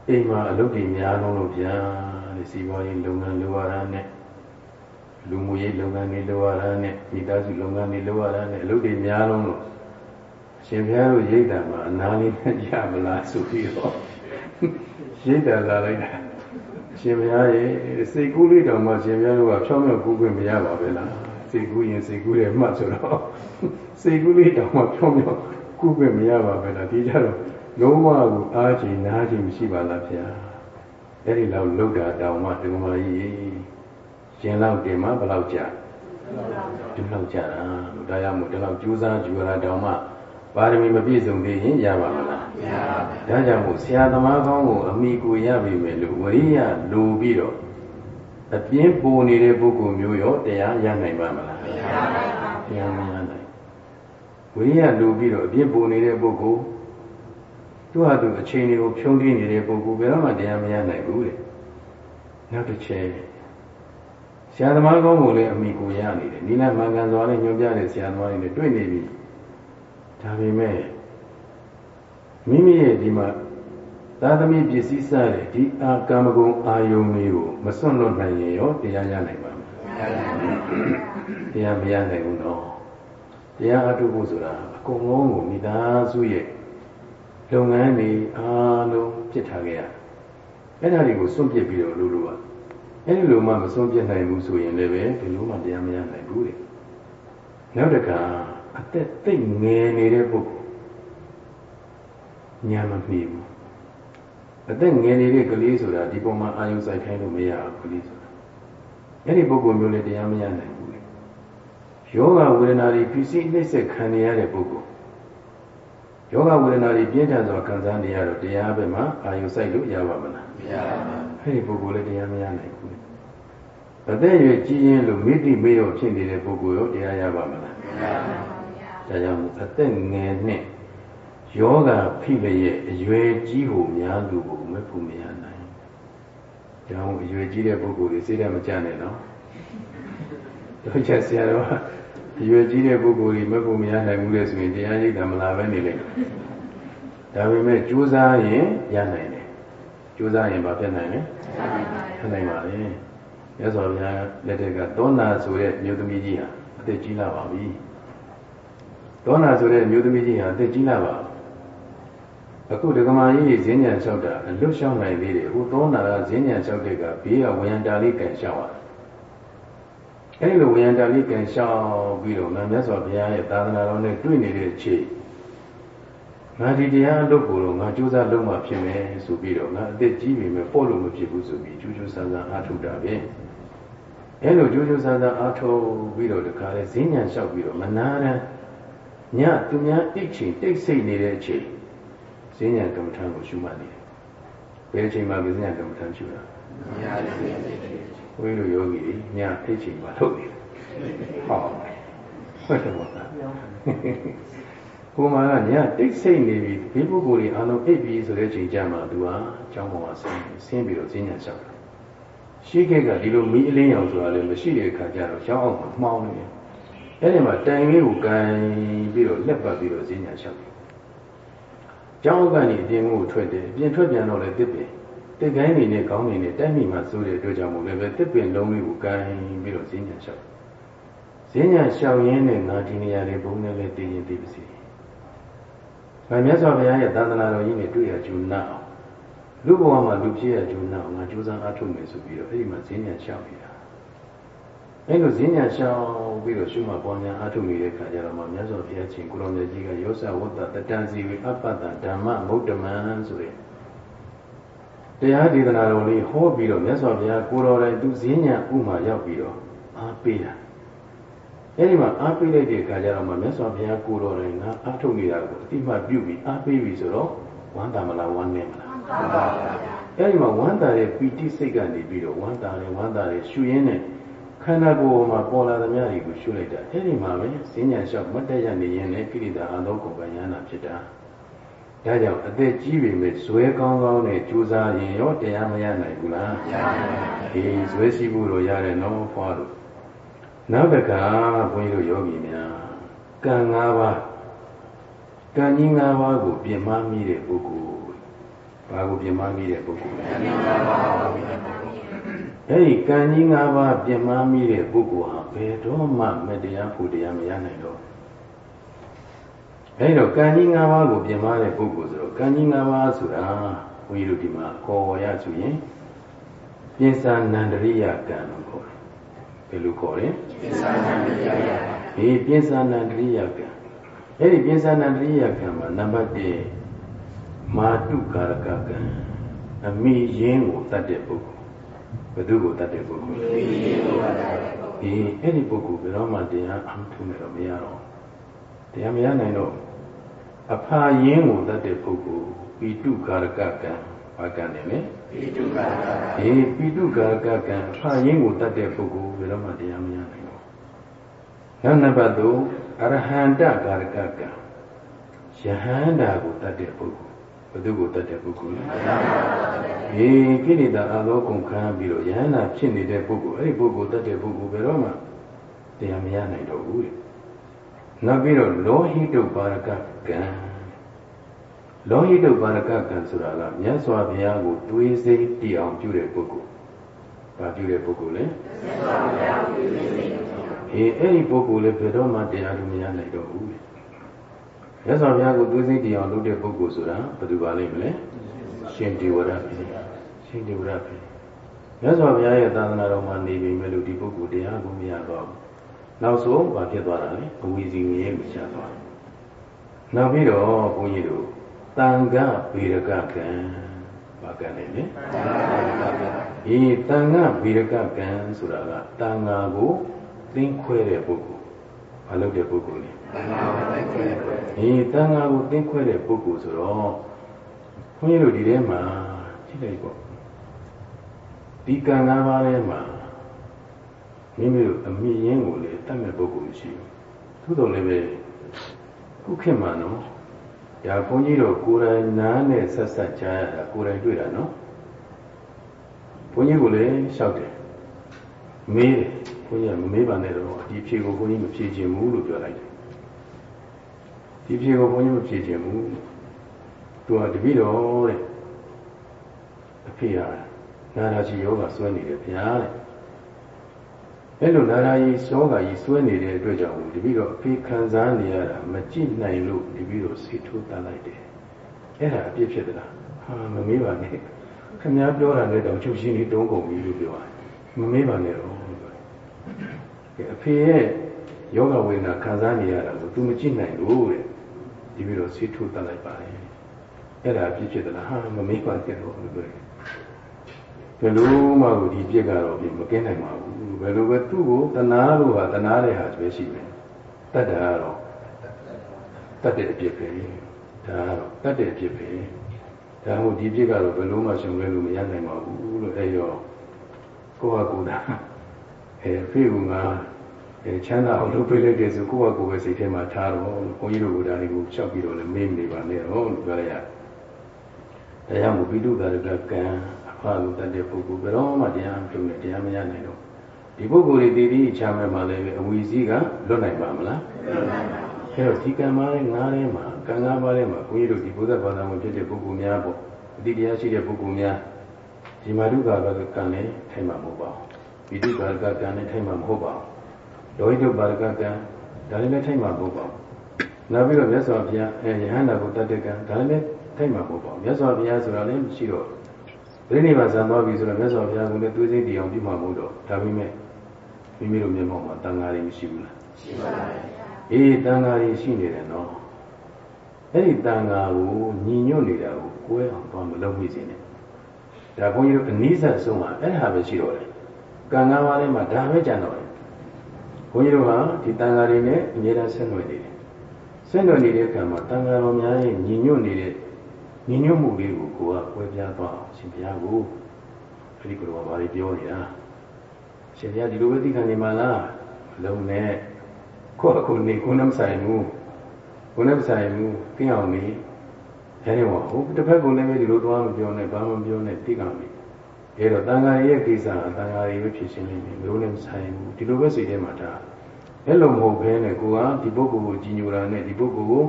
Speaker 1: အိမ်မှာအလုပ်တွေများလုံးလို့ဗျာတဲ့စီးပွားရေးလုပ်ငန်းလုပ်ရတာနဲ့ လူမှုရေးလုပ်ငန်းတွေလုပ်ရတာနဲ့မိသားစုလုပ်ငန်းတွေလုပ်ရတာနဲ့အလုပ်တွေများလုံးလို့ရှင်ဘုရားတို့ရိတ်တာမှာအနာလေးနဲ့ကြမလားဆိုပြီးတော့ရိတ်တာလာလိုက်တာရှင်ဘုရားရဲ့စိတ်ကူးလေးတောင်မှရှင်ဘုရားတို့ကဖြောင်းဖြောင်းကူးခွင့်မရပါပဲလားစိတ်ကူးရင်စိတ်ကူးတယ်မှတ်ဆိုတော့စိတ်ကူးလေးတောင်မှဖြောင်းဖြောင်းကူးခွင့်မရပါပဲလားဒီကြတော့လုံးဝကိုအားချင်နားချင်မရှိပါလားဗျာအဲ့ဒီလောက်လုတ်တာတောင်မှဒီမှာကြီး ရှင်လောက်တင်မှဘယ်လောက်ကြာဒီလောက်ကြာတာလို့ဒါရမို့ဒီလောက်ကြိုးစားကြိုးရတာတောင်မှပါရမီမပြည့်စုံသေးရင်ရပါမလား
Speaker 2: မရပါဘူး
Speaker 1: ဒါကြောင့်မို့ဆရာသမားကောင်းကိုအမိကိုရပြီမယ်လို့ဝရိယလိုပြီးတော့အပြင်းပူနေတဲ့ပုဂ္ဂိုလ်မျိုးရောတရားရနိုင်ပါမလား
Speaker 2: မရပါဘူး
Speaker 1: တရားမရနိုင်ဝိရိယလိုပြီးတော့အပြင်းပူနေတဲ့ပုဂ္ဂိုလ်သူ့ဟာသူအချိန်တွေကိုဖြုံးထိနေတဲ့ပုဂ္ဂိုလ်ဘယ်တော့မှတရားမရနိုင်ဘူးတဲ့နောက်တစ်ချက် ဆရာသမားကောင်းကိုလည်းအမိကိုရနေတယ်နိလမင်္ဂန်စွာနဲ့ညွှန်ပြတဲ့ဆရာသမားတွေနဲ့တွေ့နေပြီဒါပေမဲ့မိမိရဲ့ဒီမှာသာသမီပစ္စည်းစားတဲ့ဒီအာကမ္မဂုဏ်အာယုံမျိုးကိုမစွန့်လွတ်နိုင်ရင်ရောတရားရနိုင်ပါမလားတရားမရနိုင်ဘူးနော်တရားအထုဖို့ဆိုတာအကုန်လုံးကိုမိသားစုရဲ့လုပ်ငန်းတွေအားလုံးပြစ်ထားခဲ့ရအဲ့ဒါတွေကိုစွန့်ပစ်ပြီးတော့လို့လို့อ่ะ အဲ့ဒီလိုမှမစွန့်ပစ်နိုင်ဘူးဆိုရင်လည်းပဲဒီလိုမှတရားမရနိုင်ဘူးတဲ့ဒနောက်တစ်ခါအသက်သိပ်ငယ်နေတဲ့ပုဂ္ဂိုလ်ညာမမီဘူးအသက်ငယ်နေတဲ့ကလေးဆိုတာဒီပုံမှာအာယုစိုက်ခိုင်းလို့မရဘူးကလေးဆိုတာအဲ့ဒီပုဂ္ဂိုလ်မျိုးလည်းတရားမရနိုင်ဘူးလေယောဂဝေဒနာတွေဖြစ်စီနှိမ့်ဆက်ခံနေရတဲ့ပုဂ္ဂိုလ်ယောဂဝေဒနာတွေပြင်းထန်စွာခံစားနေရတော့တရားပဲမှာအာယုစိုက်လို့ရပါမလား
Speaker 2: မရပါဘူး
Speaker 1: အဲ့ဒီပုဂ္ဂိုလ်လည်းတရားမရနိုင်ဘူးအသက်ရွယ်ကြီးရင်လို့မိတိမေရောဖြစ်နေတဲ့ပုဂ္ဂိုလ်ရောတရားရပါမလား
Speaker 2: မရပါဘူး
Speaker 1: ဒါကြောင့်အသက်ငယ်နဲ့ယောဂဖိလျက်အရွယ်ကြီးကိုများသူကိုမဖို့မရနိုင်။ကြောင့်အရွယ်ကြီးတဲ့ပုဂ္ဂိုလ်တွေစိတ်ဓာတ်မကျနဲ့နော်။တို့ချက်ဆရာတော်အရွယ်ကြီးတဲ့ပုဂ္ဂိုလ်တွေမဖို့မရနိုင်ဘူးလေဆိုရင်တရားရိပ်တာမလာပဲနေလိမ့်မယ်။ဒါပေမဲ့ကြိုးစားရင်ရနိုင်တယ်။ ကြိုးစားရင်ဘာဖြစ်နိုင်လဲ။ဖြစ်နိုင်ပါလေ။မြတ်စွာဘုရားလက်ထက်ကသောနာဆိုတဲ့မြို့သမီးကြီးဟာအသက်ကြီးလာပါပြီ။သောနာဆိုတဲ့မြို့သမီးကြီးဟာအသက်ကြီးလာပါအခုဒကမာကြီးဈဉ္ညာလျှောက်တာအလွတ်လျှောက်နိုင်သေးတယ်ဟိုသောနာကဈဉ္ညာလျှောက်တဲ့ကဘေးကဝယံတာလေးကန်လျှောက်ရတယ်အဲဒီလိုဝယံတာလေးကန်လျှောက်ပြီးတော့ငါမြတ်စွာဘုရားရဲ့သာသနာတော်နဲ့တွေ့နေတဲ့ချိန် ငါဒီတရားအလုပ်ကိုတော့ငါကြိုးစားလုပ်မှဖြစ်မယ်ဆိုပြီးတော့ငါအသက်ကြီးပြီမဲ့ပေါ့လို့မဖြစ်ဘူးဆိုပြီးကြိုးကြိုးဆန်းဆန်းအားထုတ်တာပဲအဲလိုကြိုးကြိုးဆန်းဆန်းအားထုတ်ပြီးတော့တခါလဲဈဉ္ညာလျှောက်ပြီးတော့မနာရန်ညသူများအိတ်ချိန်တိတ်ဆိတ်နေတဲ့အချိန်ဈဉ္ညာကမ္မထံကိုရှုမှတ်နေတယ်ဘယ်အချိန်မှဈဉ္ညာကမ္မထံရှုတာ
Speaker 2: ညပါ
Speaker 1: ဘုရားလိုယောဂီတွေညအိတ်ချိန်မှထုတ်နေတယ်ဟောဟုတ်တယ်ပေါ့လား ဟိုမှာကညတိတ်ဆိတ်နေပြီဒီပုဂ္ဂိုလ်တွေအားလုံးအိပ်ပြီဆိုတဲ့ချိန်ကျမှသူဟာအကြောင်းပေါ်မှာဆင်းဆင်းပြီးတော့ဈဉ္ညာလျှောက်တာရှိခဲ့ကဒီလိုမီးအလင်းရောင်ဆိုတာလည်းမရှိတဲ့အခါကျတော့ရောင်းအောင်မှောင်းနေတယ်အဲ့ဒီမှာတိုင်လေးကိုကန်ပြီးတော့လက်ပတ်ပြီးတော့ဈဉ္ညာလျှောက်တယ်ကျောင်းကနေအပြင်ကိုထွက်တယ်အပြင်ထွက်ပြန်တော့လည်းတစ်ပင်တစ်ကိုင်းနေနဲ့ခေါင်းနေနဲ့တိုက်မိမှစိုးတဲ့အတွက်ကြောင့်မို့လည်းပဲတစ်ပင်လုံးလေးကိုကန်ပြီးတော့ဈဉ္ညာလျှောက်ဈဉ္ညာလျှောက်ရင်းနဲ့ငါဒီနေရာလေးဘုံနဲ့လည်းတည်ရင်တည်ပါစေ။ ငါမြတ်စွာဘုရားရဲ့သာသနာတော်ကြီးနဲ့တွေ့ရကျူနာအောင်လူဘဝမှာလူဖြစ်ရကျူနာအောင်ငါကြိုးစားအားထုတ်မယ်ဆိုပြီးတော့အဲ့ဒီမှာဈဉ္ညာလျှောက်နေတာအဲ့လိုဈဉ္ညာရှောင်ပြီးတော့ရှုမှတ်ပွားများအားထုတ်နေတဲ့ခါကျတော့မှမြတ်စွာဘုရားရှင်ကိုရောင်မြတ်ကြီးကယောဇဝတ္တတတန်စီဝိအပ္ပတ္တဓမ္မမုဒ္ဓမံဆိုတဲ့တရားဒေသနာတော်လေးဟောပြီးတော့မြတ်စွာဘုရားကိုတော်တိုင်သူဈဉ္ညာဥမာရောက်ပြီးတော့အားပေးတာ အဲ့ဒီမှာအားပေးလိုက်တဲ့ခါကျတော့မှမြတ်စွာဘုရားကိုတော်တိုင်ကအားထုတ်နေတာကိုအတိမတ်ပြုပြီးအားပေးပြီဆိုတော့ဝမ်းသာမလားဝမ်းနည်းမလားဝမ်းသာပါဗျာအဲ့ဒီမှာဝမ်းသာတဲ့ပီတိစိတ်ကနေပြီးတော့ဝမ်းသာတယ်ဝမ်းသာတယ်ရှုရင်းနဲ့ခန္ဓာကိုယ်မှာပေါ်လာသမျှတွေကိုရှုလိုက်တာအဲ့ဒီမှာပဲဈဉ္ညာလျှောက်မတ်တရနေရင်လည်းကိရိတာအသောကိုယ်ကယန္တာဖြစ်တာဒါကြောင့်အသက်ကြီးပေမဲ့ဇွဲကောင်းကောင်းနဲ့ကြိုးစားရင်ရောတရားမရနိုင်ဘူးလား
Speaker 2: ရပါဘူး
Speaker 1: အေးဇွဲရှိဖို့တော့ရတယ်နော်ဖွားလို့ နောက်တစ်ခါဘုန်းကြီးတို့ယောဂီများကံ၅ပါးကံကြီး၅ပါးကိုပြင်မမိတဲ့ပုဂ္ဂိုလ်ဘာကိုပြင်မမိတဲ့ပုဂ္ဂိုလ်လဲကံကြီး၅ပါးကိုပြင်မမိအဲ့ဒီကံကြီး၅ပါးပြင်မမိတဲ့ပုဂ္ဂိုလ်ဟာဘယ်တော့မှမတရားဖို့တရားမရနိုင်တော့အဲ့တော့ကံကြီး၅ပါးကိုပြင်မတဲ့ပုဂ္ဂိုလ်ဆိုတော့ကံကြီး၅ပါးဆိုတာဘုန်းကြီးတို့ဒီမှာခေါ်ရဆိုရင်ပြင်စာနန္ဒရိယကံလို့ခေါ်တယ် ဘယ်လိုခေါ်လဲ
Speaker 2: ပြင်စာနန္ဒရိယကံ
Speaker 1: ဒီပြင်စာနန္ဒရိယကံအဲ့ဒီပြင်စာနန္ဒရိယကံမှာနံပါတ်1မာတုကာရကကံအမိရင်းကိုတတ်တဲ့ပုဂ္ဂိုလ်ဘယ်သူကိုတတ်တဲ့ပုဂ္ဂိုလ်လဲအေးအဲ့ဒီပုဂ္ဂိုလ်ဘယ်တော့မှတရားအောင်ထုံးနေတော့မရတော့တရားမရနိုင်တော့အဖာရင်းကိုတတ်တဲ့ပုဂ္ဂိုလ်ပိတုကာရကကံဘာကံနေလဲ
Speaker 2: ပိတုကာရကကံ
Speaker 1: အေးပိတုကာရကကံအဖာရင်းကိုတတ်တဲ့ပုဂ္ဂိုလ်ဘယ်တော့မှတရားမရနိုင်တော့နောက်နံပါတ်3အရဟန္တကာရကကံယဟန္တာကိုတတ်တဲ့ပုဂ္ဂိုလ်ဘသူကိုတတ်တဲ့ပုဂ္ဂိုလ်လဲအေးကိလေသာအသောကုန်ခံပြီးတော့ယဟနာဖြစ်နေတဲ့ပုဂ္ဂိုလ်အဲ့ဒီပုဂ္ဂိုလ်တတ်တဲ့ပုဂ္ဂိုလ်ဘယ်တော့မှတရားမရနိုင်တော့ဘူးတဲ့နောက်ပြီးတော့လောဟိတုပါရကကံ လောဟိတုပါရကကံဆိုတာကမြတ်စွာဘုရားကိုတွေးစိတ်တည်အောင်ပြုတဲ့ပုဂ္ဂိုလ်ဘာပြုတဲ့ပုဂ္ဂိုလ်လဲမြတ်စွာဘုရားကိုတွေးစိတ်အေးအဲ့ဒီပုဂ္ဂိုလ်လည်းဘယ်တော့မှတရားမရနိုင်တော့ဘူးတဲ့မြတ်စွာဘုရားကိုသွေးစိတ်တရားလုပ်တဲ့ပုဂ္ဂိုလ်ဆိုတာဘယ်သူပါလိမ့်မလဲရှင်ဒေဝရဖြစ်ရှင်ဒေဝရဖြစ်မြတ်စွာဘုရားရဲ့သာသနာတော်မှာနေပြီမဲ့လို့ဒီပုဂ္ဂိုလ်တရားကိုမရတော့ဘူးနောက်ဆုံးဘာဖြစ်သွားတာလဲအဝီစီငရဲကိုရှာသွားတယ်နောက်ပြီးတော့ဘုန်းကြီးတို့ တန်ခဗေရကကံဘာကံလဲလေဒီတန်ခဗေရကကံဆိုတာကတန်ဃာကိုသင်ခွဲတဲ့ပုဂ္ဂိုလ်ဘာလုပ်တဲ့ပုဂ္ဂိုလ်လဲဒီတန်ဃာကိုသင်ခွဲတဲ့ပုဂ္ဂိုလ်ဆိုတော့ဘုန်းကြီးတို့ဒီထဲမှာကြည့်လိုက်ပေါ့ဒီကံ၅ပါးထဲမှာမိမိတို့အမိရင်းကိုလေတတ်မဲ့ပုဂ္ဂိုလ်မရှိဘူးသို့တော်လည်းပဲခုခေတ်မှာနော် ဒါဘုန်းကြီးတို့ကိုယ်တိုင်နားနဲ့ဆက်ဆက်ကြားရတာကိုယ်တိုင်တွေ့တာနော်ဘုန်းကြီးကလည်းလျှောက်တယ်မေးတယ်ဘုန်းကြီးကမမေးပါနဲ့တော့ဒီဖြေကိုဘုန်းကြီးမဖြေချင်ဘူးလို့ပြောလိုက်တယ်ဒီဖြေကိုဘုန်းကြီးမဖြေချင်ဘူးသူကတပည့်တော်တဲ့အဖေဟာနာရာရှိယောဂဆွဲနေတယ်ဗျာတဲ့ အဲ့လိုနာရာကြီးယောဂကြီးဆွဲနေတဲ့အတွက်ကြောင့်တပည့်တော်အဖေခံစားနေရတာမကြည့်နိုင်လို့တပည့်တော်စိတ်ထိုးတတ်လိုက်တယ်အဲ့ဒါအပြစ်ဖြစ်သလားဟာမမေးပါနဲ့ခင်ဗျားပြောတာလည်းတော့ချုပ်ရှင်းနေတုံးကုန်ပြီလို့ပြောတယ်မမေးပါနဲ့တော့အဖေရဲ့ယောဂဝေဒနာခံစားနေရတာကို तू မကြည့်နိုင်လို့တဲ့ဒီပြီးတော့စိတ်ထိုးတတ်လိုက်ပါတယ်အဲ့ဒါအပြစ်ဖြစ်သလားဟာမမေးပါနဲ့တော့လို့ပြောတယ်ဘယ်လိုမှဒီပြစ်ကတော့မကင်းနိုင်ပါဘူး ဘယ်လိုပဲသူ့ကိုတနာလို့ဟာတနာတဲ့ဟာပဲရှိတယ်တတ်တာကတော့တတ်တဲ့အပြစ်ပဲဒါကတော့တတ်တဲ့အပြစ်ပဲဒါမှမဟုတ်ဒီပြစ်ကတော့ဘယ်လိုမှရှုံလဲလို့မရနိုင်ပါဘူးလို့အဲရောကိုယ့်ဟာကိုယ်သာအဲဖေကငါအဲချမ်းသာအောင်လုပ်ပေးလိုက်တယ်ဆိုကိုယ့်ဟာကိုယ်ပဲစိတ်ထဲမှာထားတော့ဘုန်းကြီးတို့ကဒါလေးကိုချက်ပြီးတော့လည်းမေးနေပါနဲ့တော့လို့ပြောလိုက်ရတရားမှုပိတုတာကကံဖာလို့တတ်တဲ့ပုဂ္ဂိုလ်ဘယ်တော့မှတရားမပြုနဲ့တရားမရနိုင်တော့ ဒီပုဂ္ဂိုလ်တွေတည်တည်ချမ်းမဲ့မှလည်းအဝီစည်းကလွတ်နိုင်ပါမလားလွတ်နိုင်ပါဘူးအဲတော့ဒီကံမားလေးငါးထဲမှာကံငါးပါးထဲမှာဘုန်းကြီးတို့ဒီဘုဒ္ဓဘာသာဝင်ဖြစ်တဲ့ပုဂ္ဂိုလ်များပေါ့အတိတရားရှိတဲ့ပုဂ္ဂိုလ်များဒီမာဓုကာကကံနဲ့ထိုင်မှာမဟုတ်ပါဘူးဒီတုကာကကံနဲ့ထိုင်မှာမဟုတ်ပါဘူးဒေါဟိတုပါရကကံဒါလည်းထိုင်မှာမဟုတ်ပါဘူးနောက်ပြီးတော့မြတ်စွာဘုရားအဲယဟန္တာကိုတတ်တဲ့ကံဒါလည်းထိုင်မှာမဟုတ်ပါဘူးမြတ်စွာဘုရားဆိုတာလည်းမရှိတော့ပြိဋိဘာဇံသွားပြီဆိုတော့မြတ်စွာဘုရားကလည်းသွေးစိတ်တရားပြုမှာမဟုတ်တော့ဒါပေမဲ့ မိမိတို့မျက်မှောက်မှာတန်ဃာတွေမရှိဘူးလားရှိပါပါအေးတန်ဃာတွေရှိနေတယ်နော်အဲ့ဒီတန်ဃာကိုညီညွတ်နေတာကိုကိုယ်အောင်တော့မလုပ်မိစေနဲ့ဒါဘုန်းကြီးတို့အနည်းဆက်ဆုံးမှာအဲ့ဒါပဲရှိတော့တယ်ကံငါးပါးထဲမှာဒါပဲကြံတော့တယ်ဘုန်းကြီးတို့ဟာဒီတန်ဃာတွေနဲ့အမြဲတမ်းဆက်နွယ်နေတယ်ဆက်နွယ်နေတဲ့ကံမှာတန်ဃာတော်များရဲ့ညီညွတ်နေတဲ့ညီညွတ်မှုလေးကိုကိုကဝေပြားသွားအောင်ရှင်ဘုရားကိုအဲ့ဒီကတော့ဘာတွေပြောနေတာ ရှင်ဘုရားဒီလိုပဲသိခံနေမှာလားလုံးနဲ့ကိုယ့်အခုနေကိုယ်နဲ့မဆိုင်ဘူးကိုယ်နဲ့မဆိုင်ဘူးသိအောင်နေအဲဒီမှာဟုတ်တစ်ဖက်ကလည်းပဲဒီလိုသွားမပြောနဲ့ဘာမှမပြောနဲ့သိကံပြီအဲတော့တန်ဃာရဲ့ကိစ္စကတန်ဃာရဲ့ဖြစ်ရှင်နေပြီဘယ်လိုလဲမဆိုင်ဘူးဒီလိုပဲစိတ်ထဲမှာထားအဲ့လိုမဟုတ်ဘဲနဲ့ကိုကဒီပုဂ္ဂိုလ်ကိုကြီးညိုတာနဲ့ဒီပုဂ္ဂိုလ်ကို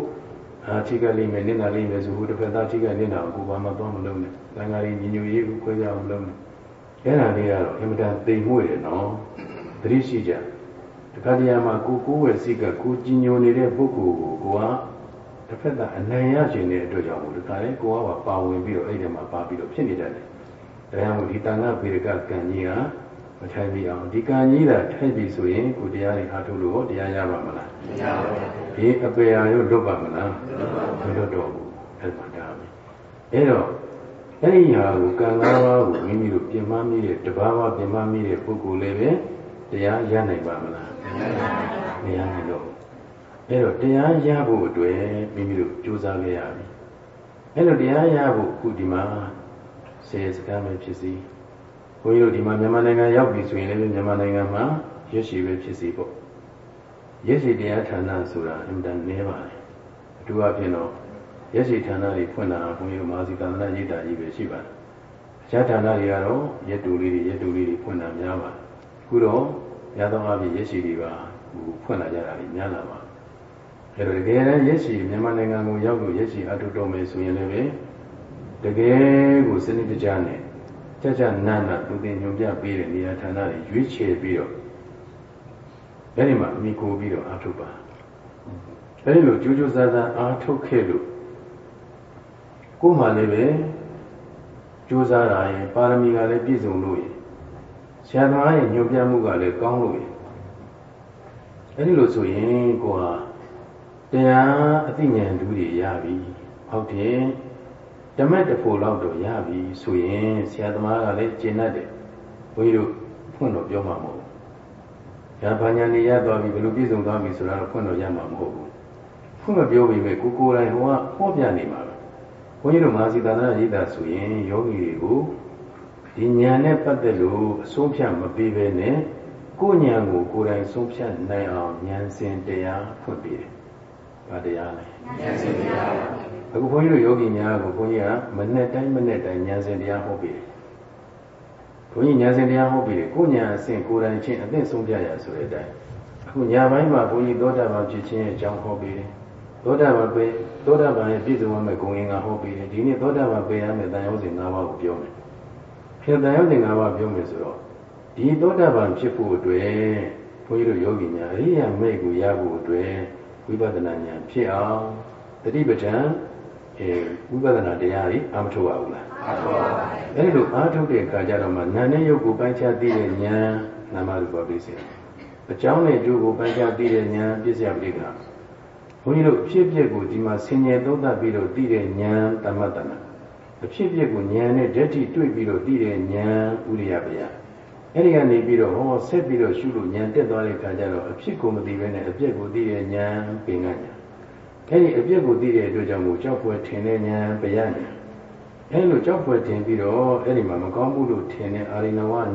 Speaker 1: အာထိကလိမ့်မယ်နင့်နာလိမ့်မယ်ဆိုဟိုတစ်ဖက်သားထိကနင့်နာကိုဘာမှသွားမလုပ်နဲ့တန်ဃာကြီးညီညွတ်ရေးကိုခွဲကြအောင်လုပ်နဲ့ အဲ့ဒါလေးကတော့အင်မတန်သိမ်မွေ့တယ်နော်သတိရှိကြတခါတည်းမှာကိုကိုဝယ်စိကကိုကြီးညိုနေတဲ့ပုဂ္ဂိုလ်ကိုကိုကတစ်ဖက်သားအနိုင်ရခြင်းတဲ့အတွက်ကြောင့်မို့ဒီခါလေးကိုကပါဝင်ပြီးတော့အဲ့ဒီမှာပါပြီးတော့ဖြစ်နေတတ်တယ်တရားမို့ဒီတန်ခါဗေဒကကံကြီးဟာမထိုင်ပြီးအောင်ဒီကံကြီးတာထိုက်ပြီဆိုရင်ကိုတရားတွေအားထုတ်လို့တရားရပါမလားမရပါဘူးဒီအပေရာရောလွတ်ပါမလားမလွတ်တော့ဘူးအဲ့ဒါဒါပဲအဲ့တော့ အဲ့ဒီဟာကိုကံ၅ပါးကိုမိမိတို့ပြင်မမိတဲ့တဘာဝပြင်မမိတဲ့ပုဂ္ဂိုလ်လည်းပဲတရားရနိုင်ပါမလားမရနိုင်တော့အဲ့တော့တရားရဖို့အတွက်မိမိတို့ကြိုးစားခဲ့ရပြီအဲ့လိုတရားရဖို့အခုဒီမှာဆယ်စကားပဲဖြစ်စီဘုန်းကြီးတို့ဒီမှာမြန်မာနိုင်ငံရောက်ပြီဆိုရင်လည်းမြန်မာနိုင်ငံမှာရွှေရှိပဲဖြစ်စီပေါ့ရွှေရှိတရားဌာနဆိုတာအင်တန်နည်းပါတယ်အထူးအဖြင့်တော့ ရွှေရှိဌာနတွေဖွင့်တာဘုန်းကြီးတို့မာစီသာသနာရေးတာကြီးပဲရှိပါတယ်အခြားဌာနတွေကတော့ရက်တူလေးတွေရက်တူလေးတွေဖွင့်တာများပါတယ်အခုတော့ရသောအဖြစ်ရက်ရှိတွေကဟိုဖွင့်လာကြတာကြီးများလာပါအဲ့တော့တကယ်တမ်းရက်ရှိမြန်မာနိုင်ငံကိုရောက်လို့ရက်ရှိအထုတော်မယ်ဆိုရင်လည်းတကယ်ကိုစနစ်တကျနဲ့ကြကြနာနာသူတင်ညွန်ပြပေးတဲ့နေရာဌာနတွေရွေးချယ်ပြီးတော့အဲ့ဒီမှာအမိကိုပြီးတော့အားထုတ်ပါအဲ့ဒီလိုကြိုးကြိုးစားစားအားထုတ်ခဲ့လို့ ကိုယ်မှလည်းပဲကြိုးစားတာရင်ပါရမီကလည်းပြည့်စုံလို့ရင်ဆရာသမားရဲ့ညွန်ပြမှုကလည်းကောင်းလို့ရင်အဲ့ဒီလိုဆိုရင်ကိုဟာတရားအသိဉာဏ်တူတွေရပြီဟုတ်တယ်ဓမ္မတဖို့လောက်တော့ရပြီဆိုရင်ဆရာသမားကလည်းကျင့်တတ်တယ်ဘုန်းကြီးတို့ဖွင့်တော့ပြောမှာမဟုတ်ဘူးဒါဘာညာနေရသွားပြီဘယ်လိုပြည့်စုံသွားပြီဆိုတာတော့ဖွင့်တော့ရမှာမဟုတ်ဘူးဖွင့်မပြောပေမဲ့ကိုကိုယ်တိုင်ဟိုကဟောပြနေမှာပဲ ဘုန်းကြီးတို့မဟာစီသာသနာရေးတာဆိုရင်ယောဂီတွေကိုဒီဉာဏ်နဲ့ပတ်သက်လို့အဆုံးဖြတ်မပေးဘဲနဲ့ကိုဉာဏ်ကိုကိုယ်တိုင်ဆုံးဖြတ်နိုင်အောင်ဉာဏ်စဉ်တရားဖွင့်ပေးတယ်။ဘာတရားလဲ။ဉာဏ်စဉ်တရားပါ။အခုဘုန်းကြီးတို့ယောဂီများကိုဘုန်းကြီးကမနဲ့တိုင်းမနဲ့တိုင်းဉာဏ်စဉ်တရားဟောပေးတယ်။ဘုန်းကြီးဉာဏ်စဉ်တရားဟောပေးတယ်။ကိုဉာဏ်အစဉ်ကိုယ်တိုင်ချင်းအသိဆုံးဖြတ်ရဆိုတဲ့အတိုင်းအခုညာပိုင်းမှာဘုန်းကြီးသောတာပန်ဖြစ်ခြင်းရဲ့အကြောင်းဟောပေးတယ်။ သောတာပန်ပဲသောတာပန်ရဲ့ပြည့်စုံမဲ့ဂုဏ်ရင်းကဟောပေးတယ်။ဒီနေ့သောတာပန်ပဲရမယ်တန်ရုံးစဉ်၅ပါးကိုပြောမယ်။ဖြစ်တန်ရုံးစဉ်၅ပါးပြောမယ်ဆိုတော့ဒီသောတာပန်ဖြစ်ဖို့အတွက်ဘုန်းကြီးတို့ယောဂီများအရိယာမေကိုရဖို့အတွက်ဝိပဿနာဉာဏ်ဖြစ်အောင်တတိပဋ္ဌာန်အဲဝိပဿနာတရားကြီးအာမထုတ်ရဘူးလားအာထုတ်ပါပါအဲဒီလိုအာထုတ်တဲ့အခါကျတော့မှနာနဲ့ရုပ်ကိုပိုင်းခြားသိတဲ့ဉာဏ်နာမရူပပိစေအကြောင်းနဲ့အကျိုးကိုပိုင်းခြားသိတဲ့ဉာဏ်ပြည့်စုံပိဋက ဘုန်းကြီးတို့အဖြစ်အပျက်ကိုဒီမှာဆင်ញယ်သုံးသပ်ပြီးတော့သိတဲ့ဉာဏ်တမတ္တနာအဖြစ်အပျက်ကိုဉာဏ်နဲ့ဓာတ်တိတွေ့ပြီးတော့သိတဲ့ဉာဏ်ဥရိယပယအဲ့ဒီကနေပြီးတော့ဟောဆက်ပြီးတော့ရှုလို့ဉာဏ်တက်သွားတဲ့အခါကျတော့အဖြစ်ကိုမသိဘဲနဲ့အပြက်ကိုသိတဲ့ဉာဏ်ပင်ကဉာဏ်အဲ့ဒီအပြက်ကိုသိတဲ့အတွက်ကြောင့်မို့ကြောက်ဖွယ်ထင်တဲ့ဉာဏ်ပယဉာဏ်အဲ့လိုကြောက်ဖွယ်ထင်ပြီးတော့အဲ့ဒီမှာမကောင်းဘူးလို့ထင်တဲ့အာရိနဝဉာဏ်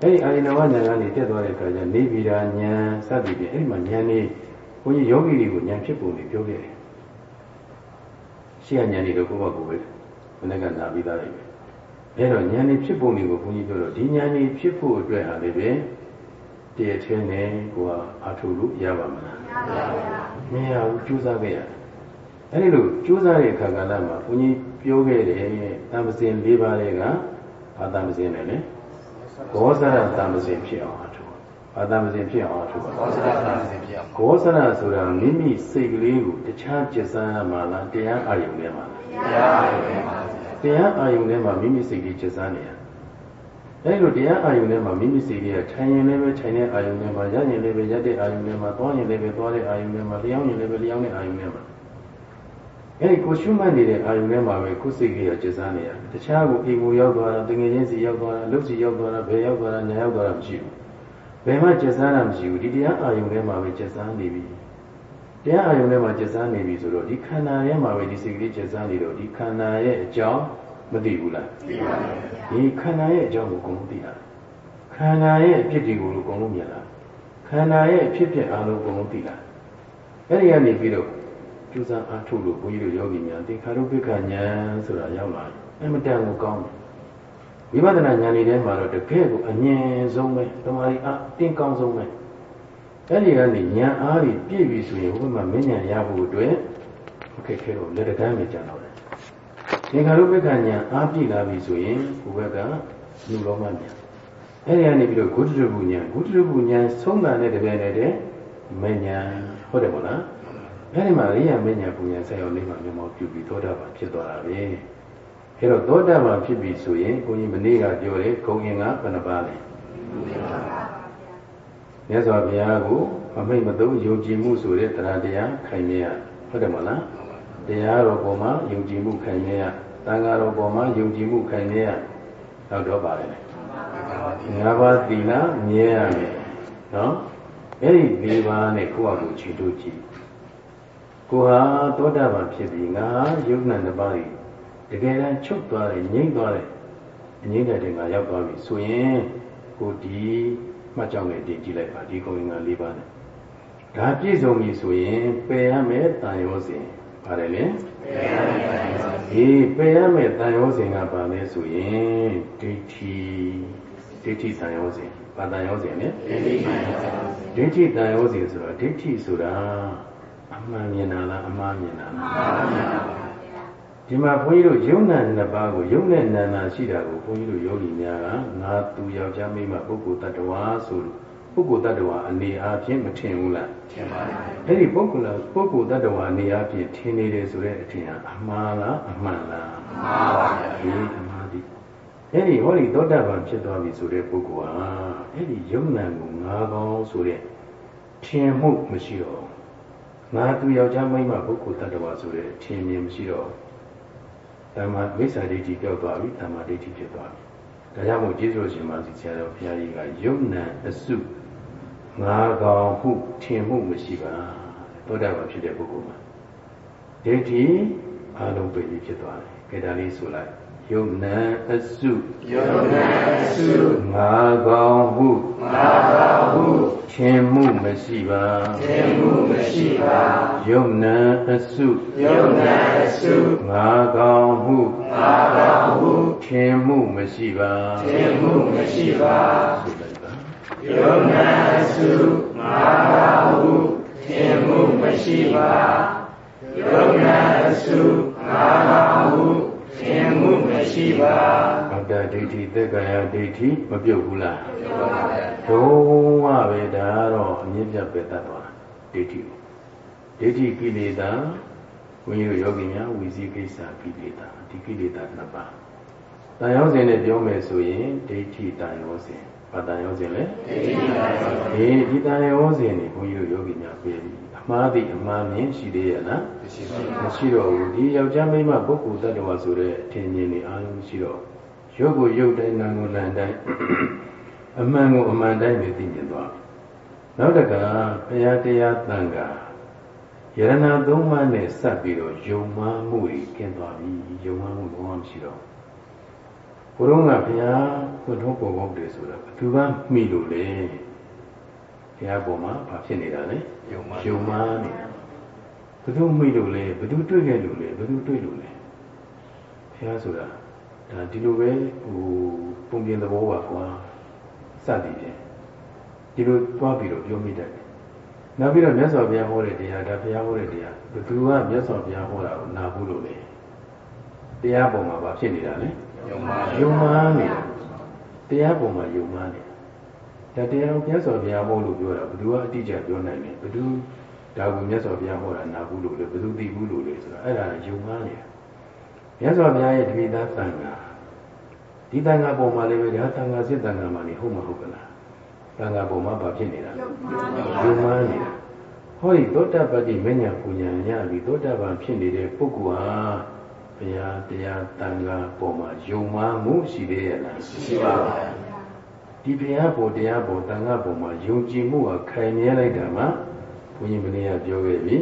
Speaker 1: အဲ့ဒီအာရိနဝဉာဏ်ကနေတက်သွားတဲ့အခါကျနေပြည်တော်ဉာဏ်စသည်ဖြင့်အဲ့ဒီမှာဉာဏ်လေး ဘုန်းကြီးယောဂီတွေကိုဉာဏ်ဖြစ်ပုံတွေပြောခဲ့တယ်ရှေ့ကဉာဏ်တွေတော့ကိုယ့်ဘက်ကိုပဲဘယ်နဲ့ကနာပြီးသားလိုက်ပဲအဲ့တော့ဉာဏ်นี่ဖြစ်ပုံတွေကိုဘုန်းကြီးပြောတော့ဒီဉာဏ်นี่ဖြစ်ဖို့အတွက်ဟာလည်းပဲတည့်ထဲနဲ့ကိုကအာထုလို့ရပါမလားမရဘူးကြိုးစားခဲ့ရတယ်အဲ့ဒီလိုကြိုးစားတဲ့အခါကလည်းမှာဘုန်းကြီးပြောခဲ့တယ်တမ္ပစင်၄ပါးတွေကဘာတမ္ပစင်လဲလဲဘောဇရတမ္ပစင်ဖြစ်အောင်အာထု ဘာတမ္ပစင်ဖြစ်အောင်အာထုပါဘောဇရတမ္ပစင်ဖြစ်အောင်ဘောဇရဆိုတာမိမိစိတ်ကလေးကိုတခြားကျက်စားရမှာလားတရားအာယုံနဲ့မှာလားတရားအာယုံနဲ့မှာတရားအာယုန်ထဲမှာမိမိစိတ်ကြီးကျစားနေရအဲဒီလိုတရားအာယုန်ထဲမှာမိမိစိတ်ကြီးကထိုင်ရင်လည်းပဲထိုင်တဲ့အာယုန်ထဲမှာရရင်လည်းပဲရတဲ့အာယုန်ထဲမှာသွားရင်လည်းပဲသွားတဲ့အာယုန်ထဲမှာလျောင်းရင်လည်းပဲလျောင်းတဲ့အာယုန်ထဲမှာအဲဒီကိုရှုမှတ်နေတဲ့အာယုန်ထဲမှာပဲကိုယ်စိတ်ကြီးကကျစားနေရတခြားကိုအိမ်ကိုရောက်သွားတာတငယ်ချင်းစီရောက်သွားတာလှုပ်စီရောက်သွားတာဘယ်ရောက်သွားတာညာရောက်သွားတာမရှိဘူး ဘယ်မှကျစားတာမရှိဘူးဒီတရားအာယုန်ထဲမှာပဲကျစားနေပြီတရားအာယုန်ထဲမှာကျက်စားနေပြီဆိုတော့ဒီခန္ဓာရဲ့မှာပဲဒီစိတ်ကလေးကျက်စားနေတော့ဒီခန္ဓာရဲ့အကြောင်းမသိဘူးလားသိပါဘူးဒီခန္ဓာရဲ့အကြောင်းကိုအကုန်လုံးသိတာခန္ဓာရဲ့အဖြစ်တွေကိုအကုန်လုံးမြင်လာခန္ဓာရဲ့အဖြစ်ဖြစ်အားလုံးအကုန်လုံးသိလာအဲ့ဒီကနေပြီးတော့ကျူးစာအားထုတ်လို့ဘုန်းကြီးတို့ယောဂီများသင်္ခါရုပ္ပခဉာဏ်ဆိုတာရောက်လာတယ်အမတန်ကိုကောင်းတယ် ဝိပဿနာဉာဏ်တွေထဲမှာတော့တကယ်ကိုအမြင်ဆုံးပဲတမာရီအတင်းကောင်းဆုံးပဲအဲ့ဒီကနေဉာဏ်အားဖြင့်ပြည့်ပြီဆိုရင်ဘုရားမဉဏ်ရဖို့အတွက်အခက်ခဲတော့လက်တကမ်းပဲကြံတော့တယ်သင်္ခါရုပ္ပကဉာဏ်အားပြည့်လာပြီဆိုရင်ဘုဘက်ကလူလောမဉာဏ်အဲ့ဒီကနေပြီးတော့ဂုတ္တရပုဉာဏ်ဂုတ္တရပုဉာဏ်ဆုံးတာနဲ့တပြိုင်တည်းတည်းမဉဏ်ဟုတ်တယ်မို့လားအဲ့ဒီမှာရိယာမဉဏ်ပုဉာဏ်ဆက်ရောက်နေမှမြမောပြုပြီးသောတာပန်ဖြစ်သွားတာပဲ အဲ့တော့သောတာပန်ဖြစ်ပြီဆိုရင်ဘုန်းကြီးမနေ့ကပြောတယ်ဂုံရင်ကဘယ်နှပါးလဲမြတ်စွာဘုရားကိုမမိတ်မသုံးယုံကြည်မှုဆိုတဲ့တရားတရားခိုင်မြဲရဟုတ်တယ်မလားတရားတော်ပေါ်မှာယုံကြည်မှုခိုင်မြဲရတန်ဃာတော်ပေါ်မှာယုံကြည်မှုခိုင်မြဲရနောက်တော့ပါတယ်ငါးပါးသီလမြဲရမယ်နော်အဲ့ဒီ၄ပါးနဲ့ကိုယ့်အကူချီတို့ကြည့်ကိုဟာသောတာပန်ဖြစ်ပြီးငါယုံနဲ့တစ်ပါးကြီး တကယ်တမ်းချုပ်သွားတယ်ငြိမ့်သွားတယ်ငြိမ့်တဲ့တင်ကရောက်သွားပြီဆိုရင်ကိုဒီမှတ်ကြောင်းနဲ့တင်ကြည့်လိုက်ပါဒီကုံငါ၄ပါးနဲ့ဒါပြည့်စုံပြီဆိုရင်ပယ်ရမယ်တန်ရောစဉ်ပါတယ်လေပယ်ရမယ်တန်ရောစဉ်ဒီပယ်ရမယ်တန်ရောစဉ်ကပါလဲဆိုရင်ဒိဋ္ဌိဒိဋ္ဌိတန်ရောစဉ်ဘာတန်ရောစဉ်လဲဒိဋ္ဌိတန်ရောစဉ်ဒိဋ္ဌိတန်ရောစဉ်ဆိုတော့ဒိဋ္ဌိဆိုတာအမှန်မြင်တာလားအမှားမြင်တာလားအမှားမြင်တာပါ ဒီမှာဘုန်းကြီးတို့ယုံနာနှစ်ပါးကိုယုံနဲ့နာနာရှိတာကိုဘုန်းကြီးတို့ယောဂီများကငါသူယောက်ျားမိန်းမပုဂ္ဂိုလ်တ attva ဆိုလို့ပုဂ္ဂိုလ်တ attva အနေအားဖြင့်မထင်ဘူးလားထင်ပါတယ်အဲ့ဒီပုဂ္ဂိုလ်ပုဂ္ဂိုလ်တ attva အနေအားဖြင့်ထင်နေတယ်ဆိုတဲ့အထင်ဟာအမှားလားအမှန်လားအမှားပါဗျာဒီအမှားဒီအဲ့ဒီဟောဒီသောတာပန်ဖြစ်သွားပြီဆိုတဲ့ပုဂ္ဂိုလ်ဟာအဲ့ဒီယုံနာကိုငါးကောင်းဆိုတဲ့ထင်မှုမရှိတော့ငါသူယောက်ျားမိန်းမပုဂ္ဂိုလ်တ attva ဆိုတဲ့ထင်မြင်မရှိတော့ ဓမ္မမိစ္ဆာဒိဋ္ဌိပြောက်သွားပြီဓမ္မဒိဋ္ဌိဖြစ်သွားပြီဒါကြောင့်မို့ကျေးဇူးရှင်မဆီဆရာတော်ဘုရားကြီးကယုံနံအစုငါကောင်မှုထင်မှုမရှိပါသောတာပန်ဖြစ်တဲ့ပုဂ္ဂိုလ်မှာဒိဋ္ဌိအလုံးပြည့်ဖြစ်သွားတယ်။ကြဒါလေးဆိုလိုက် ယုံနံအစု
Speaker 2: ယုံနံအစု
Speaker 1: ငါကောင်မှု
Speaker 2: ငါကောင်မှု
Speaker 1: ထင်မှုမရှိပါ
Speaker 2: ထင်မှုမရှိပါ
Speaker 1: ယုံနံအစု
Speaker 2: ယုံနံအစု
Speaker 1: ငါကောင်မှု
Speaker 2: ငါကောင်မှု
Speaker 1: ထင်မှုမရှိပါ
Speaker 2: ထင်မှုမရှိပါ
Speaker 1: ဆိုလိုက်ပါ
Speaker 2: ယုံနံအစုငါကောင်မှုထင်မှုမရှိပါယုံနံအစုငါကောင်မှုထင်မှုမ ရှိပါ
Speaker 1: အတ္တဒိဋ္ဌိသက်ကာယဒိဋ္ဌိမပြုတ်ဘူးလား
Speaker 2: ပြုတ်ပါပါ
Speaker 1: ဘုံဝပဲဒါကတော့အမြင့်ပြတ်ပဲတတ်သွားဒိဋ္ဌိဒိဋ္ဌိကိလေသာဘုန်းကြီးတို့ယောဂီများဝီစီကိစ္စကိလေသာဒီကိလေသာနှစ်ပါးတန်ရောစဉ်နဲ့ပြောမယ်ဆိုရင်ဒိဋ္ဌိတန်ရောစဉ်ဘာတန်ရောစဉ်လဲ
Speaker 2: ဒိဋ္ဌိတန်ရောစဉ်
Speaker 1: ဒီဒီတန်ရောစဉ်နေဘုန်းကြီးတို့ယောဂီများပြေပြီအ မှားသည်အမှားမြင်ရှိသေးရဲ့လား
Speaker 2: မရှိပါဘူး
Speaker 1: မရှိတော့ဘူးဒီယောက်ျားမိန်းမပုဂ္ဂိုလ်တ attva ဆိုတဲ့အထင်မြင်နေအားလုံးရှိတော့ရုပ်ကိုရုပ်တိုင်းနာမ်ကိုနာမ်တိုင်းအမှန်ကိုအမှန်တိုင်းပဲသိမြင်သွားနောက်တကဘုရားတရားတန်ခါယရဏသုံးပါးနဲ့စပ်ပြီးတော့ယုံမှမှုတွေကျင်းသွားပြီယုံမှမှုဘာမှမရှိတော့ဘုရုံးကဘုရားခွတ်ထုံးပေါ်ပေါက်တယ်ဆိုတာဘသူကမိလို့လေ ဘုရားပေါ်မှာဘာဖြစ်နေတာလဲ
Speaker 2: ယုံမှ
Speaker 1: ယုံမှနေတာဘသူမိလို့လေဘသူတွေ့ခဲ့လို့လေဘသူတွေ့လို့လေဘုရားဆိုတာဒါဒီလိုပဲဟိုပုံပြင်သဘောပါကွာစသည်ဖြင့်ဒီလိုတွားပြီးတော့ပြောမိတတ်တယ်နောက်ပြီးတော့မြတ်စွာဘုရားဟောတဲ့တရားဒါဘုရားဟောတဲ့တရားဘသူကမြတ်စွာဘုရားဟောတာကိုနာဘူးလို့လေတရားပုံမှာဘာဖြစ်နေတာလဲ
Speaker 2: ယုံမှ
Speaker 1: ယုံမှနေတာတရားပုံမှာယုံမှနေ တာတရားကိုမြတ်စွာဘုရားဟောလို့ပြောတာဘသူကအတိအကျပြောနိုင်တယ်ဘသူဒါကိုမြတ်စွာဘုရားဟောတာနာဘူးလို့လေဘသူသိဘူးလို့လေဆိုတာအဲ့ဒါယုံမှနေတာမြတ်စွာဘုရားရဲ့တပိသသံဃာဒီတန်ခါပုံမှာလည်းပဲဒါတန်ခါစစ်တန်ခါမှာနေဟုတ်မဟုတ်ကလားတန်ခါပုံမှာဘာဖြစ်နေတာယုံမှန်းနေတာဟောဒီသောတပတ္တိမညာပူညာရပြီသောတပန်ဖြစ်နေတဲ့ပုဂ္ဂိုလ်ဟာဘုရားတရားတန်ခါပုံမှာယုံမှန်းမှုရှိသေးရဲ့လား
Speaker 2: ရှိပါပါ
Speaker 1: ဒီဘုရားဘုတရားဘုတန်ခါပုံမှာယုံကြည်မှုဟာခိုင်မြဲလိုက်တာမှဘုန်းကြီးမင်းကပြောခဲ့ပြီ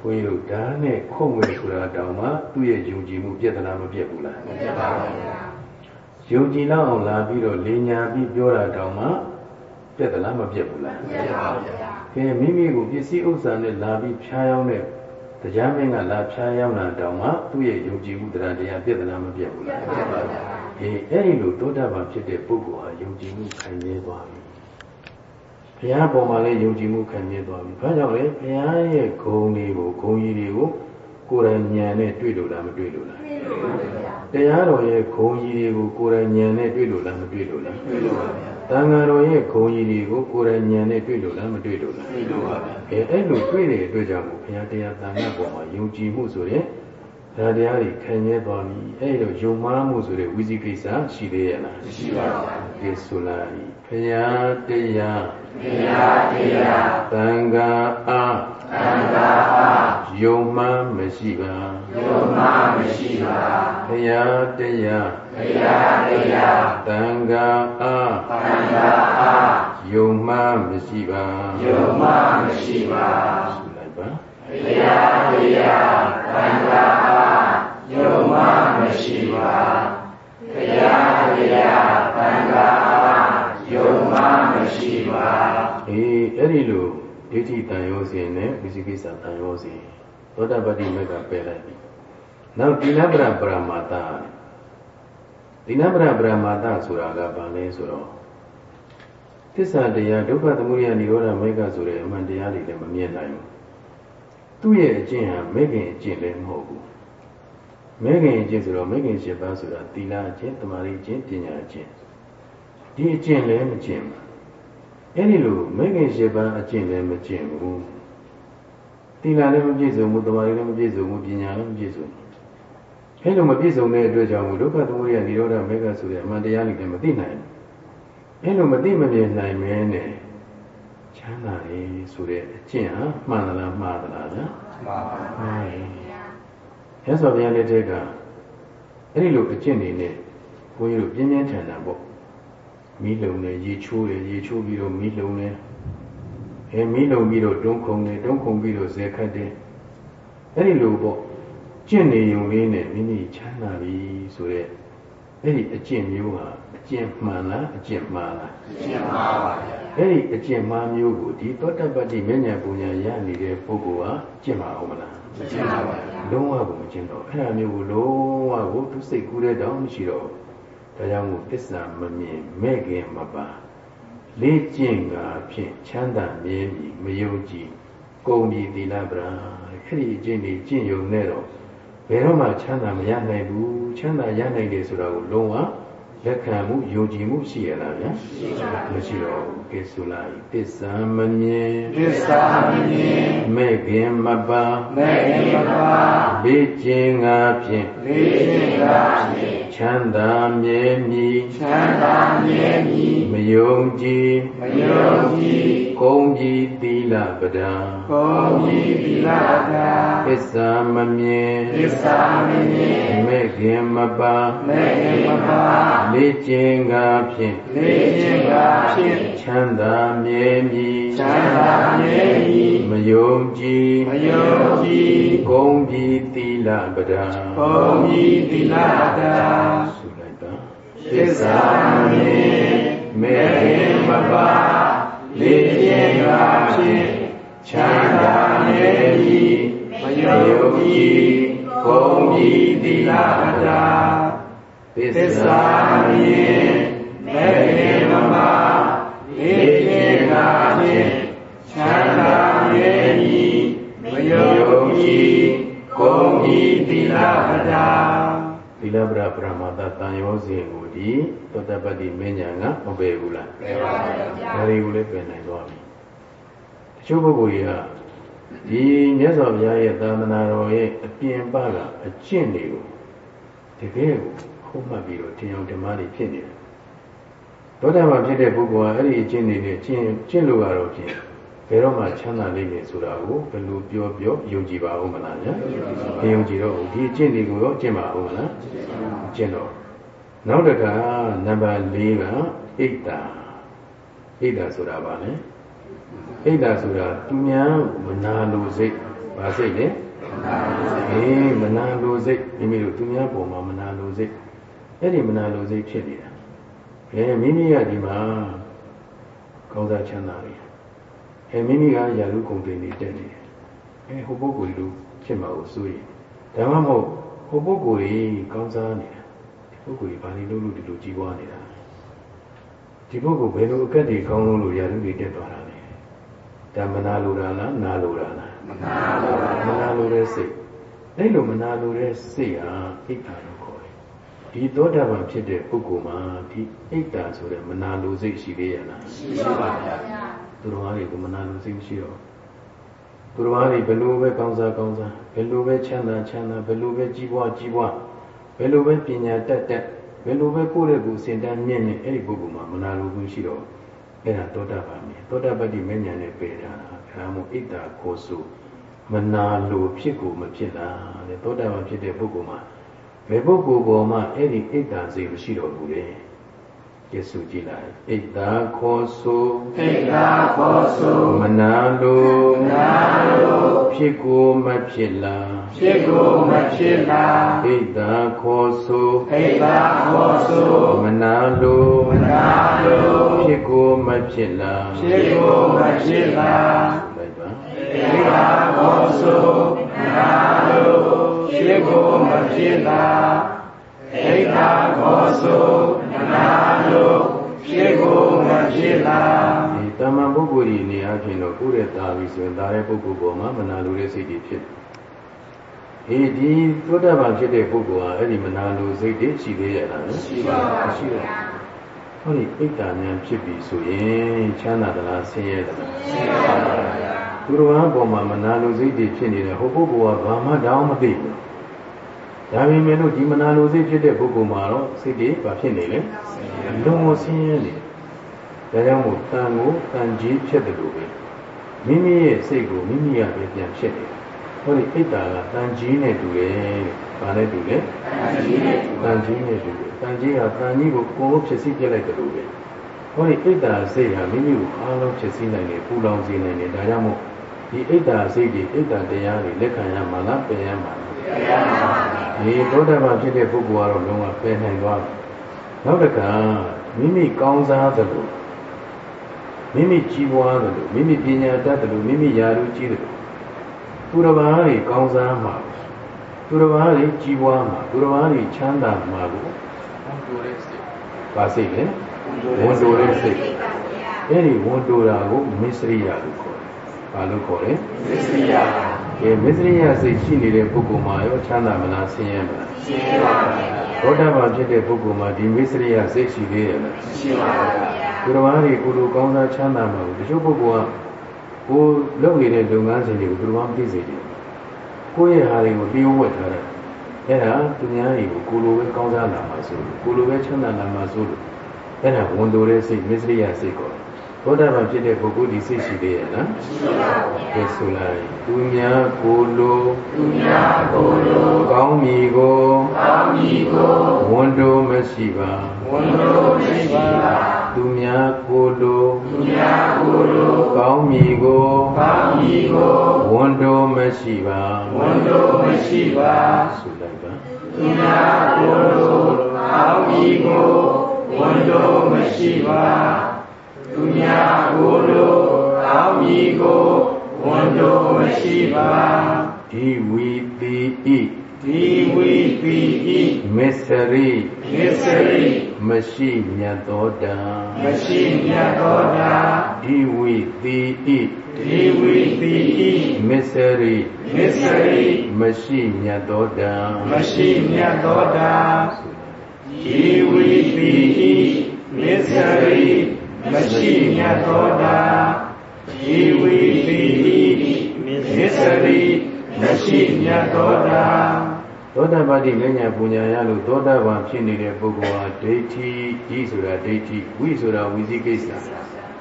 Speaker 1: ဘုန်းကြီးတို့ဓာတ်နဲ့ခုံငွေဆိုတာတောင်မှသူ့ရဲ့ယုံကြည်မှုပြဿနာမပြတ်ဘူးလား
Speaker 2: မပြတ်ပါဘူး
Speaker 1: ယုံကြည်လောက်အောင်လာပြီးတော့လင်ညာပြီးပြောတာတောင်မှပြက်သလားမပြက်ဘူးလား
Speaker 2: ပြက်ပါဗျာ
Speaker 1: ကဲမိမိကိုပစ္စည်းဥစ္စာနဲ့လာပြီးဖြားရောက်တဲ့တရားမင်းကလာဖြားရောက်တာတောင်မှသူ့ရဲ့ယုံကြည်မှုတရားတရားပြက်သလားမပြက်ဘူးလား
Speaker 2: ပြက်ပါဗျာ
Speaker 1: အေးအဲ့ဒီလိုသောတာပန်ဖြစ်တဲ့ပုဂ္ဂိုလ်ဟာယုံကြည်မှုခံနေသွားပြီဘုရားပေါ်မှာလည်းယုံကြည်မှုခံနေသွားပြီဘာကြောင့်လဲဘုရားရဲ့ဂုဏ်တွေကိုဂုဏ်ကြီးတွေကိုကိုယ်တိုင်ဉာဏ်နဲ့တွေ့လို့လားမတွေ့လို့လားတွေ့လို့ပါဗျာတရားတော်ရဲ့ဂုဏ်ကြီးတွေကိုကိုယ်တိုင်ဉာဏ်နဲ့တွေ့လို့လားမတွေ့လို့လား
Speaker 2: တွေ့လို့ပါဗျာ
Speaker 1: တန်ဃာတော်ရဲ့ဂုဏ်ကြီးတွေကိုကိုယ်တိုင်ဉာဏ်နဲ့တွေ့လို့လားမတွေ့လို့လား
Speaker 2: တွေ့လို့ပါဗျာ
Speaker 1: အဲအဲ့လိုတွေ့တဲ့အတွက်ကြောင့်ဘုရားတရားတန်ခါပေါ်မှာယုံကြည်မှုဆိုရင် ဒါတရားတွေခံရသွားပြီအဲ့လိုယုံမှားမှုဆိုတဲ့ဝိဇိကိစ္စရှိသေးရဲ့လား
Speaker 2: ရှိပါပါ
Speaker 1: ဒီဆိုလိုက်ဘုရားတရား
Speaker 2: ဘုရားတရား
Speaker 1: တန်ခါအား
Speaker 2: တန်ခါအား
Speaker 1: ယုံမှမရှိပါ
Speaker 2: ယုံမှမရှိပါ
Speaker 1: ဘုရားတရား
Speaker 2: ဘုရားတရား
Speaker 1: တန်ခါအား
Speaker 2: တန်ခါအား
Speaker 1: ယုံမှမရှိပါ
Speaker 2: ယုံမှမရှိပါ
Speaker 1: ဆိုလိုက်ပါ
Speaker 2: ဘုရားတရား တန်ခါအားယုံမှမရှိပါဘုရားတရားတန်ခါအားယုံမှမရှိပါ
Speaker 1: အေးအဲ့ဒီလိုဒိဋ္ဌိတန်ရောစဉ်နဲ့ဝိသိကိစ္စတန်ရောစဉ်သောတာပတိမေကပယ်လိုက်ပြီနောက်တိနဗ္ဗရပရမတ္တတိနဗ္ဗရပရမတ္တဆိုတာကဘာလဲဆိုတော့သစ္စာတရားဒုက္ခသမုဒယនិရောဓမေကဆိုတဲ့အမှန်တရားတွေလည်းမမြင်နိုင်ဘူး သူ့ရဲ့အကျင့်ဟာမေခင်အကျင့်လည်းမဟုတ်ဘူးမေခင်အကျင့်ဆိုတော့မေခင်၈ပါးဆိုတာသီလအကျင့်တမာရီအကျင့်ပညာအကျင့်ဒီအကျင့်လည်းမကျင့်ဘူးအဲ့ဒီလိုမေခင်၈ပါးအကျင့်လည်းမကျင့်ဘူးသီလလည်းမပြည့်စုံဘူးတမာရီလည်းမပြည့်စုံဘူးပညာလည်းမပြည့်စုံဘူးအဲလိုမပြည့်စုံတဲ့အတွက်ကြောင့်ဒုက္ခသမုဒယនិရောဓမေကဆိုတဲ့အမှန်တရားတွေလည်းမသိနိုင်ဘူးအဲလိုမသိမမြင်နိုင်မဲနဲ့ယ ချမ်းသာတယ်ဆိုတဲ့အကျင့်ဟာမှန်သလားမှားသလားဗျာ
Speaker 2: မှန်ပါ
Speaker 1: မှန်တယ်မြတ်စွာဘုရားလက်ထက်ကအဲ့ဒီလိုအကျင့်တွေနဲ့ဘုန်းကြီးတို့ပြင်းပြင်းထန်ထန်ပေါ့မိလုံနဲ့ရေချိုးတယ်ရေချိုးပြီးတော့မိလုံနဲ့အဲမိလုံပြီးတော့တွန်းခုံတယ်တွန်းခုံပြီးတော့ဇေခတ်တယ်အဲ့ဒီလိုပေါ့ကျင့်နေုံလေးနဲ့မိမိချမ်းသာပြီဆိုတဲ့ အဲ့ဒီအကျင့်မျိုးဟာအကျင့်မှန်လားအကျင့်မှားလား
Speaker 2: ရှင်းပါပါဗျာ
Speaker 1: အဲ့ဒီအကျင့်မှားမျိုးကိုဒီသောတပတ္တိမဉ္ဇဉ်ပူညာရနေတဲ့ပုဂ္ဂိုလ်ဟာကျင့်ပါအောင်မလား
Speaker 2: ရှင်းပါပါဗျာ
Speaker 1: လုံးဝကိုမကျင့်တော့အဲ့ဒါမျိုးကိုလုံးဝကိုသူစိတ်ကူးတဲ့တောင်မရှိတော့ဘူးဒါကြောင့်မို့သစ္စာမမြင်မဲ့ခင်မပါလေးကျင့်ကဖြင့်ချမ်းသာမြဲမြည်မယုံကြည်ကုန်ပြီသီလပရာအဲ့ဒီအကျင့်တွေကျင့်ယုံနဲ့တော့ ဘယ်တော့မှချမ်းသာမရနိုင်ဘူးချမ်းသာရနိုင်တယ်ဆိုတာကိုလုံးဝလက်ခံမှုယုံကြည်မှုရှိရလားဗျာမရှိတော့ဘူး ကဲဆိုလိုက်သစ္စာမမြင်
Speaker 2: သစ္စာမမြင်
Speaker 1: မဲ့ခင်မပါ
Speaker 2: မဲ့ခင်မပါ
Speaker 1: ဘေးကျင်ငါဖြင့်
Speaker 2: လေးခြင်းကဖြင့်
Speaker 1: ချမ်းသာမြဲမြည်
Speaker 2: ချမ်းသာမြဲမြည်
Speaker 1: မယုံကြည်
Speaker 2: မယုံကြည်
Speaker 1: ကုံကြည်သီလပဒံ
Speaker 2: ကိုယ်ကြည်သီလက
Speaker 1: သစ္စာမမြင်
Speaker 2: သစ္စာမမြင်
Speaker 1: မဲ့ခင်မပါ
Speaker 2: မဲ့ခင်မပါ
Speaker 1: လေ့ကျင်ငါဖြင့်
Speaker 2: လေးခြင်းကဖြင့်
Speaker 1: ချမ်းသာမြဲမြည်
Speaker 2: ချမ်းသာမြဲမြည်
Speaker 1: မယုံကြည်
Speaker 2: မယုံကြည်
Speaker 1: ကုံကြည်သီလပဒံ
Speaker 2: ကိုယ်ကြည်သီလက
Speaker 1: ဆုလိုက်ပါ
Speaker 2: သစ္စာမမြင်မဲ့ခင်မပါလေးခြင်းကဖြင့်ချမ်းသာမြဲမြည်မယုံကြည်ကိုယ်ကြည်သီလက
Speaker 1: သစ္သ
Speaker 2: စ္စာစာမြင်မဲ့ခင်မပါ လေးခြင်းကဖြင့်ချမ်းသာမြဲမြည်မယုံကြည်ကိုယ်ကြည်သီလက
Speaker 1: သီလပရပရမတ္တတန်ရောစဉ်ကိုဒီသောတပတ္တိမဉ္ဇဏ်ကမပယ်ဘူးလား
Speaker 2: ပယ်ပါဗျာ
Speaker 1: ဒါတွေကိုလည်းပယ်နိုင်သွားပြီတချို့ပုဂ္ဂိုလ်တွေကဒီမြတ်စွာဘုရားရဲ့သာသနာတော်ရဲ့အပြင်ပကအကျင့်တွေကိုတကယ်ကိုခုမှတ်ပြီးတော့တင်အောင်ဓမ္မတွေဖြစ်နေတယ် သောတာပန်ဖြစ်တဲ့ပုဂ္ဂိုလ်ကအဲ့ဒီအကျင့်တွေနဲ့ကျင့်ကျင့်လို့ရတော့ဖြင့်ဘယ်တော့မှချမ်းသာလိမ့်မယ်ဆိုတာကိုဘယ်လိုပြောပြောယုံကြည်ပါဦးမလားညာမယုံကြည်တော့ဘူးဒီအကျင့်တွေကိုရောကျင့်ပါဦးမလားကျင့်တော့နောက်တစ်ခါနံပါတ်၄ကဣဒ္ဓာဣဒ္ဓာဆိုတာဘာလဲဣဒ္ဓာဆိုတာသူများမနာလိုစိတ်ဘာစိတ်လဲအေးမနာလိုစိတ်မိမိတို့သူများပုံမှာမနာလိုစိတ်အဲ့ဒီမနာလိုစိတ်ဖြစ်နေတာ အဲမိမိကဒီမှာကောင်းစားချမ်းသာတယ်အဲမိမိကရာလူကုန်တင်နေတက်နေတယ်အဲဟိုပုဂ္ဂိုလ်လူဖြစ်မှာကိုစိုးရင်ဒါမှမဟုတ်ဟိုပုဂ္ဂိုလ်ကြီးကောင်းစားနေတာဒီပုဂ္ဂိုလ်ကြီးဘာလို့လို့ဒီလိုကြီးပွားနေတာဒီပုဂ္ဂိုလ်ဘယ်လိုအကက်တွေကောင်းလို့လို့ရာလူတွေတက်သွားတာလဲဒါမနာလိုတာလားနာလိုတာလား
Speaker 2: မနာလို့ပါ
Speaker 1: မနာလိုတဲ့စိတ်အဲ့လိုမနာလိုတဲ့စိတ်ဟာအိတ်တာလို့ခေါ်တယ် ဒီသောတာပန်ဖြစ်တဲ့ပုဂ္ဂိုလ်မှာဒီအိတ်တာဆိုတဲ့မနာလိုစိတ်ရှိသေးရလား
Speaker 2: ရှိပါဗျာ
Speaker 1: သူတော်ဘာတွေကမနာလိုစိတ်မရှိတော့သူတော်ဘာတွေဘယ်လိုပဲကောင်းစားကောင်းစားဘယ်လိုပဲချမ်းသာချမ်းသာဘယ်လိုပဲကြီးပွားကြီးပွားဘယ်လိုပဲပညာတတ်တတ်ဘယ်လိုပဲကိုယ့်ရဲ့ကိုယ်စင်တန်းမြင့်မြင့်အဲ့ဒီပုဂ္ဂိုလ်မှာမနာလိုဘူးရှိတော့အဲ့ဒါသောတာပန်မြင်သောတာပတ္တိမဉ္ဇဉ်နဲ့ပယ်တာအဲ့ဒါမို့ဣတ္တာကိုစုမနာလိုဖြစ်ကိုမဖြစ်လားတဲ့သောတာပန်ဖြစ်တဲ့ပုဂ္ဂိုလ်မှာ ဘယ်ပုဂ္ဂိုလ်ပေါ်မှာအဲ့ဒီဣတ္တာစိတ်မရှိတော့ဘူးလေယေရှုကြည်လိုက်ဣတ္တာခေါ်ဆို
Speaker 2: ဣဒ္ဓာခောစု
Speaker 1: မနာလို
Speaker 2: နာလို့
Speaker 1: ဖြစ်ကိုမဖြစ်လား
Speaker 2: ဖြစ်ကိုမဖြစ်လား
Speaker 1: ဣတ္တာခေါ်ဆို
Speaker 2: ဣဒ္ဓာခောစု
Speaker 1: မနာလို
Speaker 2: နာလို့
Speaker 1: ဖြစ်ကိုမဖြစ်လား
Speaker 2: ဖြစ်ကိုမဖြစ်လား
Speaker 1: လိုက်ပါ
Speaker 2: ဣဒ္ဓာခောစုနာလို့ ဖြစ်ကိုမဖြစ်လားဣဒ္ဓာခောစုနာလို့ဖြစ်ကိုမဖြစ်လား
Speaker 1: ဒီတမန်ပုဂ္ဂိုလ်ကြီးနေအချင်းတော့ကိုယ့်ရဲ့တာပြီဆိုရင်ဒါတဲ့ပုဂ္ဂိုလ်ပေါ်မှာမနာလိုတဲ့စိတ်တွေဖြစ်တယ်။အေးဒီသုဒ္ဓဘာဖြစ်တဲ့ပုဂ္ဂိုလ်ဟာအဲ့ဒီမနာလိုစိတ်တွေရှိသေးရလားနော်
Speaker 2: ရှိပါပါ
Speaker 1: ရှိတယ်။ဟောဒီအိတ်တာဉာဏ်ဖြစ်ပြီဆိုရင်ချမ်းသာသလားဆင်းရဲသလား
Speaker 2: ရှိပါပါဗျာ
Speaker 1: သူတော်ဘာပေါ်မှာမနာလိုစိတ်တွေဖြစ်နေတယ်ဟိုပုဂ္ဂိုလ်ကဘာမှတောင်းမသိဘူးဒါပေမဲ့လို့ဒီမနာလိုစိတ်ဖြစ်တဲ့ပုဂ္ဂိုလ်မှာတော့စိတ်တွေဘာဖြစ်နေလဲလုံးဝဆင်းရဲနေတယ်ဒါကြောင့်မို့တန်ကိုတန်ကြီးဖြစ်တယ်လို့ပဲမိမိရဲ့စိတ်ကိုမိမိရပဲပြန်ဖြစ်တယ်ဟောဒီအိတ်တာကတန်ကြီးနဲ့တူတယ်။ဘာနဲ့တူလဲ။တန်ကြီးနဲ့တူတန်ကြီးနဲ့တူတယ်။တန်ကြီးကတန်ကြီးကိုကိုယ်ဖြစ်စီပြလိုက်တယ်လို့ပဲ။ဟောဒီအိတ်တာစိတ်ဟာမိမိကိုအားလုံးဖြစ်စီနိုင်တယ်ပူလောင်စေနိုင်တယ်ဒါကြောင့်မို့ ဒီအိတ်တာစိတ်ဒီအိတ်တာတရားတွေလက်ခံရမှာလားပယ်ရမှာလားပယ်ရမှာပါဒီသောတာပန်ဖြစ်တဲ့ပုဂ္ဂိုလ်ကတော့လုံးဝပယ်နိုင်သွားပြီနောက်တစ်ခါမိမိကောင်းစားသလိုမိမိကြီးပွားသလိုမိမိပညာတတ်သလိုမိမိယာရုကြီးသလိုသူတစ်ပါးတွေကောင်းစားမှာသူတစ်ပါးတွေကြီးပွားမှာသူတစ်ပါးတွေချမ်းသာမှာကိုဝန်တိုတဲ့စိတ်ပါစိတ်လေဝန်တိုတဲ့စိတ်အဲ့ဒီဝန်တိုတာကိုမစ္စရိယလို့ခေါ်တယ်။ ဘာလို့ခေါ်လဲ။မစ္စရိယ။ဒီမစ္စရိယစိတ်ရှိနေတဲ့ပုဂ္ဂိုလ်မှာရောချမ်းသာမလားဆင်းရဲမလား။ဆင်းရဲပါဘူး။သောတာပန်ဖြစ်တဲ့ပုဂ္ဂိုလ်မှာဒီမစ္စရိယစိတ်ရှိသေးရဲ့လား။ရှိပါဘူး။ဒီတော်ဘာတွေကိုလိုကောင်းစားချမ်းသာမှာကိုတချို့ပုဂ္ဂိုလ်ကကိုလုပ်နေတဲ့လုပ်ငန်းစဉ်တွေကိုသူတော်မသိစေတယ်။ကိုယ့်ရဲ့ဟာတွေကိုပြီးဝတ်ထားတယ်။အဲ့ဒါသူများတွေကိုကိုလိုပဲကောင်းစားလာမှာဆိုလို့ကိုလိုပဲချမ်းသာလာမှာဆိုလို့အဲ့ဒါဝန်တိုတဲ့စိတ်မစ္စရိယစိတ်ကို သောတာပန်ဖြစ်တဲ့ပုဂ္ဂိုလ်ဒီစိတ်ရှိသေးရဲ့လားရှိပါဘူး။ဒီဆိုလိုက်သူများကိုလို
Speaker 2: သူများကိုလို
Speaker 1: ကောင်းမီကို
Speaker 2: ကောင်းမီကို
Speaker 1: ဝန်တိုမရှိပါ
Speaker 2: ဝန်တိုမရှိပါ
Speaker 1: သူများကိုလို
Speaker 2: သူများကိုလို
Speaker 1: ကောင်းမီကို
Speaker 2: ကောင်းမီကို
Speaker 1: ဝန်တိုမရှိပါ
Speaker 2: ဝန်တိုမရှိပါ
Speaker 1: ဆိုလိုက်ပါ
Speaker 2: သူများကိုလိုကောင်းမီကိုဝန်တိုမရှိပါ သူများကိုလိုကောင်းမီကိုဝန်တိုမရှိပါ
Speaker 1: ဒီဝီတိဤ
Speaker 2: ဒီဝိပိဤ
Speaker 1: မစ္စရိ
Speaker 2: မစ္စရိ
Speaker 1: မရှိမြတ်သောတာ
Speaker 2: မရှိမြတ်သောတာ
Speaker 1: ဒီဝိတိဤ
Speaker 2: ဒီဝိပိဤ
Speaker 1: မစ္စရိ
Speaker 2: မစ္စရိ
Speaker 1: မရှိမြတ်သောတာ
Speaker 2: မရှိမြတ်သောတာဒီဝိပိဤမစ္စရိ မရှိမြတ်သောတာဒီဝိပိဤမစ္စရိမရှိမြတ်သောတာ
Speaker 1: သောတာပတိမဉ္ဇဉ်ပူညာရလို့သောတာပန်ဖြစ်နေတဲ့ပုဂ္ဂိုလ်ဟာဒိဋ္ဌိဤဆိုတာဒိဋ္ဌိဝိဆိုတာဝိသိကိစ္စ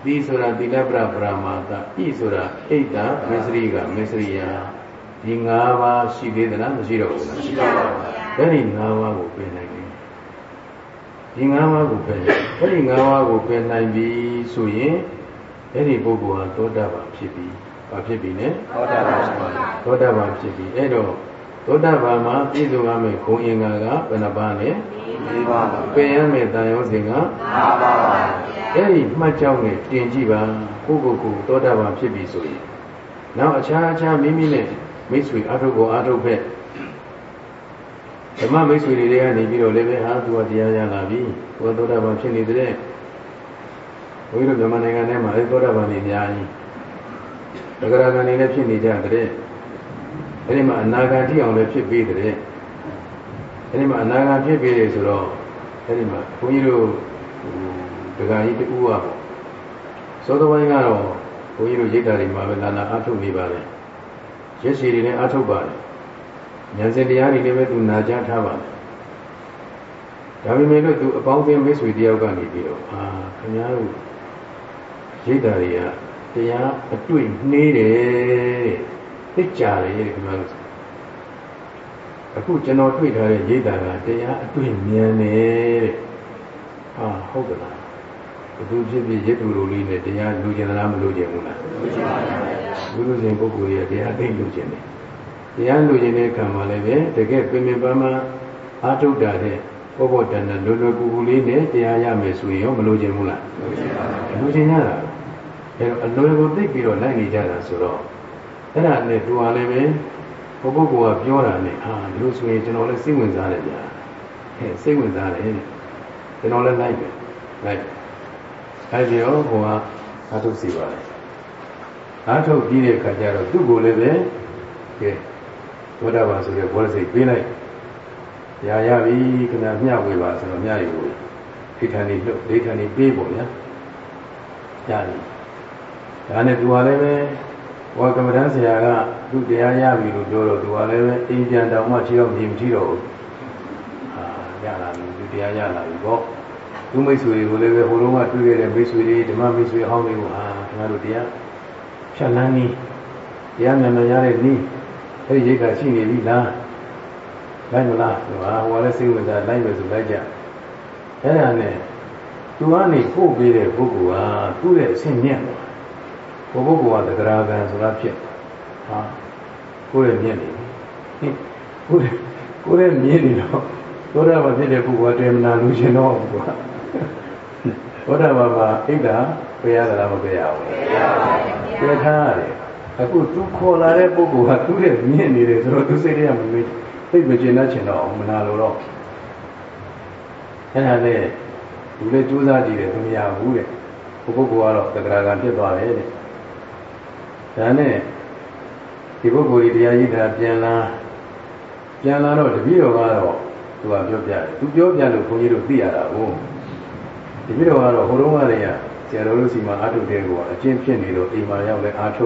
Speaker 1: သီဆိုတာသီလပရပရမာတဤဆိုတာဣဒ္ဓမစ္စရိကမစ္စရိယဒီ၅ပါးရှိသေးသလားမရှိတော့ဘူးလားရှိပါပါဘယ်ဒီ၅ပါးကိုပြင်နိုင်လဲ ဒီ၅ပါးကိုပြင်အဲ့ဒီ၅ပါးကိုပြင်နိုင်ပြီဆိုရင်အဲ့ဒီပုဂ္ဂိုလ်ဟာသောတာပန်ဖြစ်ပြီဘာဖြစ်ပြီလဲသောတာပန်ဖြစ်ပါသောတာပန်ဖြစ်ပြီအဲ့တော့သောတာပန်မှာပြည့်စုံရမယ့်ခုံအင်္ဂါကဘယ်နှပါးလဲ၄ပါးပါပင်ရမယ့်တန်ရောစဉ်က၅ပါးပါအဲ့ဒီမှတ်ကြောင်းနဲ့တင်ကြည့်ပါကိုကိုကိုသောတာပန်ဖြစ်ပြီဆိုရင်နောက်အခြားအခြားမိမိနဲ့မိတ်ဆွေအထုပ်ကိုအထုပ်ဖက် ဓမ္မမိတ်ဆွေတွေကနေပြီးတော့လည်းပဲဟာသူကတရားရလာပြီသူကသောတာပန်ဖြစ်နေတဲ့ဘုန်းကြီးတို့မြန်မာနိုင်ငံထဲမှာလည်းသောတာပန်တွေအများကြီးတဂရဂန်တွေလည်းဖြစ်နေကြတဲ့အဲ့ဒီမှာအနာဂတ်တိအောင်လည်းဖြစ်ပြီးတဲ့အဲ့ဒီမှာအနာဂတ်ဖြစ်ပြီးတယ်ဆိုတော့အဲ့ဒီမှာဘုန်းကြီးတို့ဒကာကြီးတူကပေါ့သောတော်ပိုင်းကတော့ဘုန်းကြီးတို့ရိတ်တာတွေမှာပဲလာလာအထုတ်နေပါတယ်ရက်စီတွေလည်းအထုတ်ပါတယ် ဉာဏ်စဉ်တရားတွေလည်းပဲသူနာကြားထားပါတယ်ဒါပေမဲ့လို့သူအပေါင်းအသင်းမိတ်ဆွေတယောက်ကနေပြီးတော့အာခင်ဗျားတို့ရိတ်တာတွေကတရားအတွေ့နှေးတယ်သိကြတယ်တဲ့ခင်ဗျားတို့အခုကျွန်တော်တွေ့ထားတဲ့ရိတ်တာကတရားအတွေ့မြန်တယ်တဲ့ဟာဟုတ်ကလားဘသူဖြစ်ဖြစ်ရစ်သူလိုလေးနဲ့တရားလူကျင်သလားမလူကျင်ဘူးလားလူကျင်ပါဘူးလူလူချင်းပုဂ္ဂိုလ်ရဲ့တရားသိလူကျင်တယ် တရားလူကျင်တဲ့ခံမှာလည်းပဲတကယ်ပင်ပင်ပန်းပန်းအာထုတ်တာတဲ့ဘောဘောတန်တန်လွယ်လွယ်ကူကူလေးနဲ့တရားရမယ်ဆိုရင်ရောမလူကျင်ဘူးလားလူကျင်ရတာအဲတော့အလွယ်ကိုသိပြီးတော့လိုက်နေကြတာဆိုတော့အဲ့ဒါနဲ့သူကလည်းပဲဘုပုဂ္ဂိုလ်ကပြောတာနဲ့အာလို့ဆိုရင်ကျွန်တော်လည်းစိတ်ဝင်စားတယ်ဗျာဟဲ့စိတ်ဝင်စားတယ်ကျွန်တော်လည်းလိုက်တယ်လိုက်အဲ့ဒီတော့ဟိုကအာထုတ်စီပါတယ်အာထုတ်ပြီးတဲ့အခါကျတော့သူ့ကိုလည်းပဲကဲ ဝဒ္ဒဘာဆိုတဲ့ဘောစိတ်ပေးလိုက်ရာရပြီခဏမျှဝေပါဆိုတော့မျှယူဒိဋ္ဌာန်လေးလွတ်ဒိဋ္ဌာန်လေးပေးပေါ့ဗျာရတယ်ဒါနဲ့သူကလည်းပဲဝါကမ္မဋ္ဌာန်းဆရာကသူတရားရပြီလို့ပြောတော့သူကလည်းပဲအိမ်ပြန်တောင်မှခြေတော့မြင်မထီတော့ဘူးအာရလာပြီသူတရားရလာပြီပေါ့သူမိတ်ဆွေတွေကိုလည်းပဲဟိုတုန်းကတွေ့ခဲ့တဲ့မိတ်ဆွေတွေဓမ္မမိတ်ဆွေဟောင်းတွေကိုအာခင်ဗျားတို့တရားဖြတ်လန်းနည်းတရားမြန်မြန်ရတဲ့နည်း အဲ့ဒီရိတ်ကရှိနေပြီလားလိုက်မလားဟိုဟာဟိုလည်းစိတ်ဝင်စားလိုက်မယ်ဆိုလိုက်ကြအဲ့ဒါနဲ့သူကနေပို့ပေးတဲ့ပုဂ္ဂိုလ်ဟာသူ့ရဲ့အဆင့်မြင့်တယ်ဘုပုဂ္ဂိုလ်ကသဂရာကံဆိုတာဖြစ်ဟာကိုယ်ရဲ့မြင့်နေပြီကိုယ်ကိုယ်ရဲ့မြင့်နေတော့သောတာပန်ဖြစ်တဲ့ပုဂ္ဂိုလ်ကတေမနာလူရှင်တော့ဘုရားသောတာပန်မှာအိတ်တာပြရသလားမပြရဘူးပြရထားရတယ် အခုသူခေါ်လာတဲ့ပုဂ္ဂိုလ်ကသူ့ရဲ့မြင့်နေတယ်ဆိုတော့သူစိတ်ထဲကမမေ့သိမကျင်တတ်ချင်တော့မနာလို့တော့အဲ့ဒါနဲ့သူလည်းကြိုးစားကြည့်တယ်သူမရဘူးတဲ့ဘုပုဂ္ဂိုလ်ကတော့သက္ကရာကံဖြစ်သွားတယ်တဲ့ဒါနဲ့ဒီပုဂ္ဂိုလ်ကြီးတရားကြီးတာပြန်လာပြန်လာတော့တပည့်တော်ကတော့သူကပြောပြတယ်သူပြောပြလို့ဘုန်းကြီးတို့သိရတာကိုတပည့်တော်ကတော့ဟိုတုန်းကတည်းကဆရာတော်တို့စီမှာအာထုတဲ့ကိုအကျင့်ဖြစ်နေတော့အိမ်မှာရောက်လဲအာထု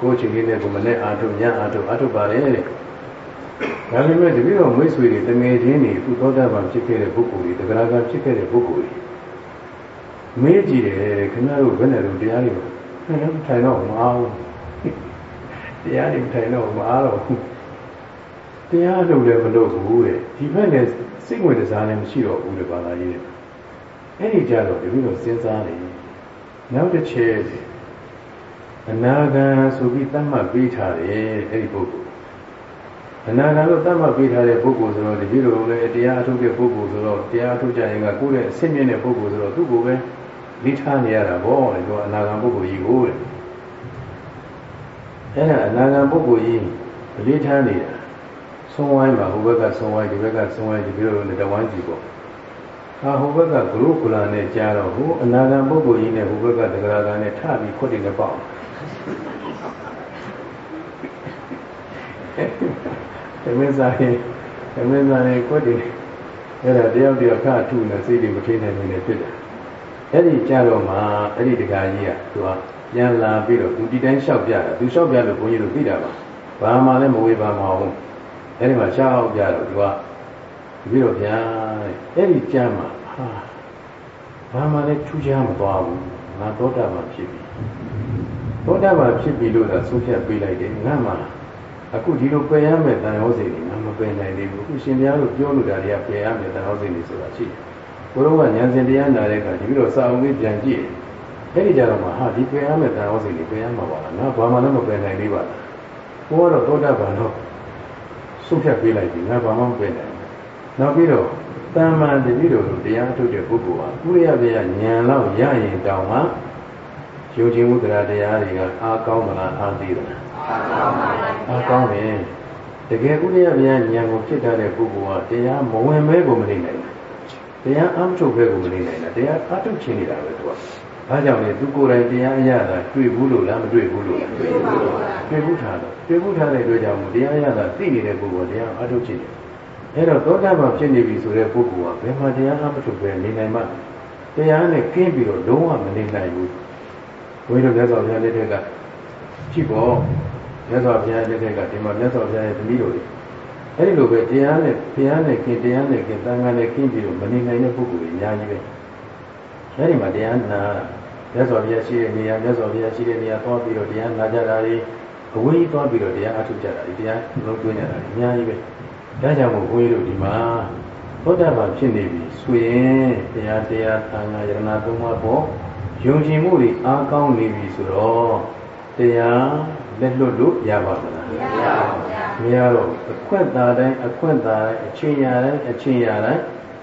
Speaker 1: ကိုယ်ချင်းလေးနဲ့ကိုမနဲ့အာထုညအာထုအာထုပါတယ်တဲ့ဒါပေမဲ့တပည့်တော်မိတ်ဆွေတွေတငယ်ချင်းတွေသူသောတာပန်ဖြစ်ခဲ့တဲ့ပုဂ္ဂိုလ်တွေတဂရကဖြစ်ခဲ့တဲ့ပုဂ္ဂိုလ်တွေမေးကြည့်တယ်ခင်ဗျားတို့ဘယ်နဲ့တော့တရားတွေထိုင်တော့မအားဘူးတရားတွေထိုင်တော့မအားတော့ဘူးတရားလုပ်လည်းမလုပ်ဘူးတဲ့ဒီဘက်လည်းစိတ်ဝင်စားလည်းမရှိတော့ဘူးလေဘာသာရေးတဲ့အဲ့ဒီကြတော့တပည့်တော်စဉ်းစားနေနောက်တစ်ချက် အနာဂံဆိုပြီးသတ်မှတ်ပေးထားတယ်အဲ့ဒီပုဂ္ဂိုလ်အနာဂံလို့သတ်မှတ်ပေးထားတဲ့ပုဂ္ဂိုလ်ဆိုတော့တပည့်တော်လည်းတရားအထုတ်တဲ့ပုဂ္ဂိုလ်ဆိုတော့တရားအထုတ်ကြရင်ကကိုယ့်ရဲ့အဆင့်မြင့်တဲ့ပုဂ္ဂိုလ်ဆိုတော့သူ့ကိုပဲလိထားနေရတာဗောလေတော့အနာဂံပုဂ္ဂိုလ်ကြီးကိုတဲ့အဲ့ဒါအနာဂံပုဂ္ဂိုလ်ကြီးလိထားနေတာဆုံးဝိုင်းမှာဟိုဘက်ကဆုံးဝိုင်းဒီဘက်ကဆုံးဝိုင်းဒီပြီးတော့လည်းတဝိုင်းကြည့်ပေါ့အာဟိုဘက်ကဂရုကုလာနဲ့ကြားတော့ဟိုအနာဂံပုဂ္ဂိုလ်ကြီးနဲ့ဟိုဘက်ကတဂရဂံနဲ့ထပြီးခွတ်တယ်နဲ့ပေါ့ သမင်းစားရင်သမင်းစားရင်ခွတ်တယ်အဲ့ဒါတယောက်တယောက်ခအထုနဲ့စိတ်တွေမထိနိုင်နေဖြစ်တယ်အဲ့ဒီကြတော့မှအဲ့ဒီတကာကြီးကသူကပြန်လာပြီးတော့သူဒီတိုင်းလျှောက်ပြတာသူလျှောက်ပြလို့ဘုန်းကြီးတို့သိတာပါဘာမှလည်းမဝေဘာမအောင်အဲ့ဒီမှာလျှောက်ပြတော့သူကပြီးတော့ဗျာအဲ့ဒီကြမ်းမှာဟာဘာမှလည်းထူးခြားမသွားဘူးငါသောတာပန်ဖြစ်ပြီ သောတာပန်ဖြစ်ပြီလို့သာဆုံးဖြတ်ပေးလိုက်တယ်ငါမှအခုဒီလိုပယ်ရမယ်တန်ရောစိတ်တွေငါမပယ်နိုင်သေးဘူးအခုရှင်ဘုရားတို့ပြောလို့တာတွေကပယ်ရမယ်တန်ရောစိတ်တွေဆိုတာရှိတယ်ဘုရားကဉာဏ်စဉ်တရားနာတဲ့အခါဒီလိုစာအုပ်လေးပြန်ကြည့်အဲ့ဒီကြတော့မှဟာဒီပယ်ရမယ်တန်ရောစိတ်တွေပယ်ရမှာပါလားငါဘာမှလည်းမပယ်နိုင်သေးပါလားဘုရားတော့သောတာပန်တော့ဆုံးဖြတ်ပေးလိုက်ပြီငါဘာမှမပယ်နိုင်နောက်ပြီးတော့တမ္မာတတိတော်တို့တရားထုတ်တဲ့ပုဂ္ဂိုလ်ဟာကုရိယဘေယဉာဏ်လောက်ရရင်တောင်မှ ယုံကြည်မှုတရားတရားတွေကအားကောင်းမလားအားသေးသလားအားကောင်းပါဘူးအားကောင်းတယ်တကယ်ကုရိယဘေယဉာဏ်ကိုဖြစ်တတ်တဲ့ပုဂ္ဂိုလ်ကတရားမဝင်မဲကိုမနေနိုင်ဘူးတရားအမှထုတ်ဘဲကိုမနေနိုင်တာတရားအားထုတ်ချင်နေတာပဲသူကဘာကြောင့်လဲသူကိုယ်တိုင်တရားအရတာတွေ့ဘူးလို့လားမတွေ့ဘူးလို့လားတွေ့ဘူးလို့တွေ့ဘူးထားတော့တွေ့ဘူးထားတဲ့အတွက်ကြောင့်တရားအရတာသိနေတဲ့ပုဂ္ဂိုလ်တရားအားထုတ်ချင်တယ်အဲ့တော့သောတာပန်ဖြစ်နေပြီဆိုတဲ့ပုဂ္ဂိုလ်ကဘယ်မှာတရားအမှထုတ်ပဲနေနိုင်မှတရားနဲ့ကင်းပြီးတော့လုံးဝမနေနိုင်ဘူး ဘုရားမြတ်စွာဘုရားလက်ထက်ကကြည့်ပေါ့မြတ်စွာဘုရားလက်ထက်ကဒီမှာမြတ်စွာဘုရားရဲ့သမီးတော်တွေအဲ့ဒီလိုပဲတရားနဲ့ဘုရားနဲ့ကင်းတရားနဲ့ကင်းသံဃာနဲ့ကင်းပြီးတော့မနေနိုင်တဲ့ပုဂ္ဂိုလ်တွေအများကြီးပဲအဲ့ဒီမှာတရားနာမြတ်စွာဘုရားရှိတဲ့နေရာမြတ်စွာဘုရားရှိတဲ့နေရာသွားပြီးတော့တရားနာကြတာတွေအဝေးသွားပြီးတော့တရားအထုတ်ကြတာတွေတရားလုံးတွင်းကြတာတွေအများကြီးပဲဒါကြောင့်မို့ဘုန်းကြီးတို့ဒီမှာသောတာပန်ဖြစ်နေပြီဆိုရင်တရားတရားသံဃာယရဏသုံးပါးပေါ် ယုံကြည်မှုတွေအားကောင်းနေပြီဆိုတော့တရားလက်လွတ်လို့ရပါမလားမရပါဘူးမရတော့အခွင့်သာတိုင်းအခွင့်သာတိုင်းအချိန်ရတိုင်းအချိန်ရတိုင်း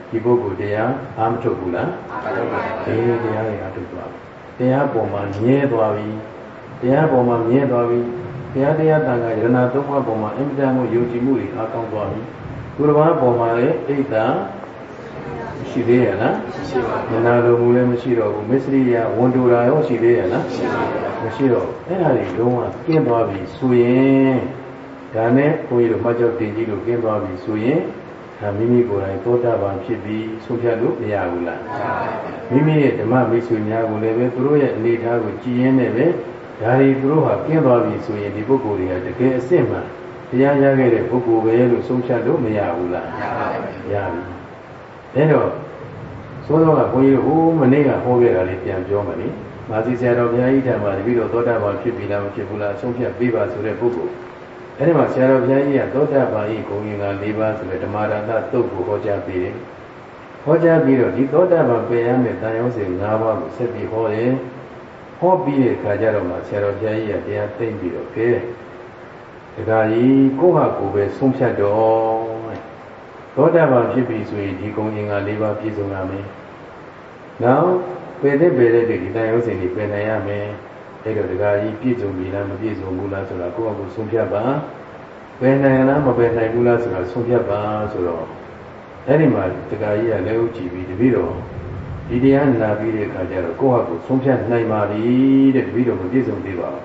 Speaker 1: ဒီပုဂ္ဂိုလ်တရားအားမထုတ်ဘူးလားအားထုတ်ပါဘူးဒီတရားတွေအားထုတ်သွားပြီတရားပေါ်မှာမြဲသွားပြီတရားပေါ်မှာမြဲသွားပြီဘုရားတရားတန်ခါယရဏသုံးပါးပေါ်မှာအင်မတန်ကိုယုံကြည်မှုတွေအားကောင်းသွားပြီသူတစ်ပါးပေါ်မှာလည်းအိတ်တာ ရှိသေးရဲ့လားရှိပါဘူး။နာလိုမှုလည်းမရှိတော့ဘူး။မစ္စရိယဝန်တူတာရောရှိသေးရဲ့လားရှိပါဘူး။မရှိတော့အဲ့ဒါတွေလုံးဝကင်းသွားပြီဆိုရင်ဒါနဲ့ဘုန်းကြီးတို့မှတ်ချက်တင်ကြည့်လို့ကင်းသွားပြီဆိုရင်ဒါမိမိကိုယ်တိုင်သောတာပန်ဖြစ်ပြီးဆုံးဖြတ်လို့မရဘူးလား။မိမိရဲ့ဓမ္မမိတ်ဆွေများကိုလည်းပဲသူတို့ရဲ့အနေအထားကိုကြည်ရင်းနဲ့ပဲဒါတွေသူတို့ဟာကင်းသွားပြီဆိုရင်ဒီပုဂ္ဂိုလ်တွေကတကယ်အစစ်မှန်တရားရခဲ့တဲ့ပုဂ္ဂိုလ်ပဲလို့ဆုံးဖြတ်လို့မရဘူးလားမရပါဘူးရပြီ ဒါတော့သောသောကဘုန်းကြီးတို့ဟိုးမနေ့ကဟောခဲ့တာလေးပြန်ပြောမယ်နိမာစီဆရာတော်ဘုရားကြီးထံမှာတပည့်တော်သောတာပန်ဖြစ်ပြီလားမဖြစ်ဘူးလားအဆုံးဖြတ်ပေးပါဆိုတဲ့ပုဂ္ဂိုလ်အဲဒီမှာဆရာတော်ဘုရားကြီးကသောတာပန်ဤဂုဏ်ရင်က၄ပါးဆိုတဲ့ဓမ္မဒါနတုတ်ကိုဟောကြားပေးတယ်ဟောကြားပြီးတော့ဒီသောတာပန်ပယ်ရမယ့်တန်ရုံးစဉ်၅ပါးကိုဆက်ပြီးဟောတယ်ဟောပြီးတဲ့အခါကျတော့မှဆရာတော်ဘုရားကြီးကတရားသိမ့်ပြီးတော့ကဲဒကာကြီးကိုယ့်ဟာကိုယ်ပဲဆုံးဖြတ်တော့ သောတာပန်ဖြစ်ပြီဆိုရင်ဒီဂုဏ်ရင်က၄ပါးပြည့်စုံရမယ်နောက်ပယ်တဲ့ပယ်တဲ့ဒီတန်ရုံးစဉ်တွေပယ်နိုင်ရမယ်အဲ့တော့ဒကာကြီးပြည့်စုံပြီလားမပြည့်စုံဘူးလားဆိုတာကိုယ့်ဟာကိုယ်ဆုံးဖြတ်ပါပယ်နိုင်လားမပယ်နိုင်ဘူးလားဆိုတာဆုံးဖြတ်ပါဆိုတော့အဲ့ဒီမှာဒကာကြီးကလည်းဥကြည့်ပြီးတပည့်တော်ဒီတရားနာပြီးတဲ့အခါကျတော့ကိုယ့်ဟာကိုယ်ဆုံးဖြတ်နိုင်ပါပြီတဲ့တပည့်တော်မပြည့်စုံသေးပါဘူး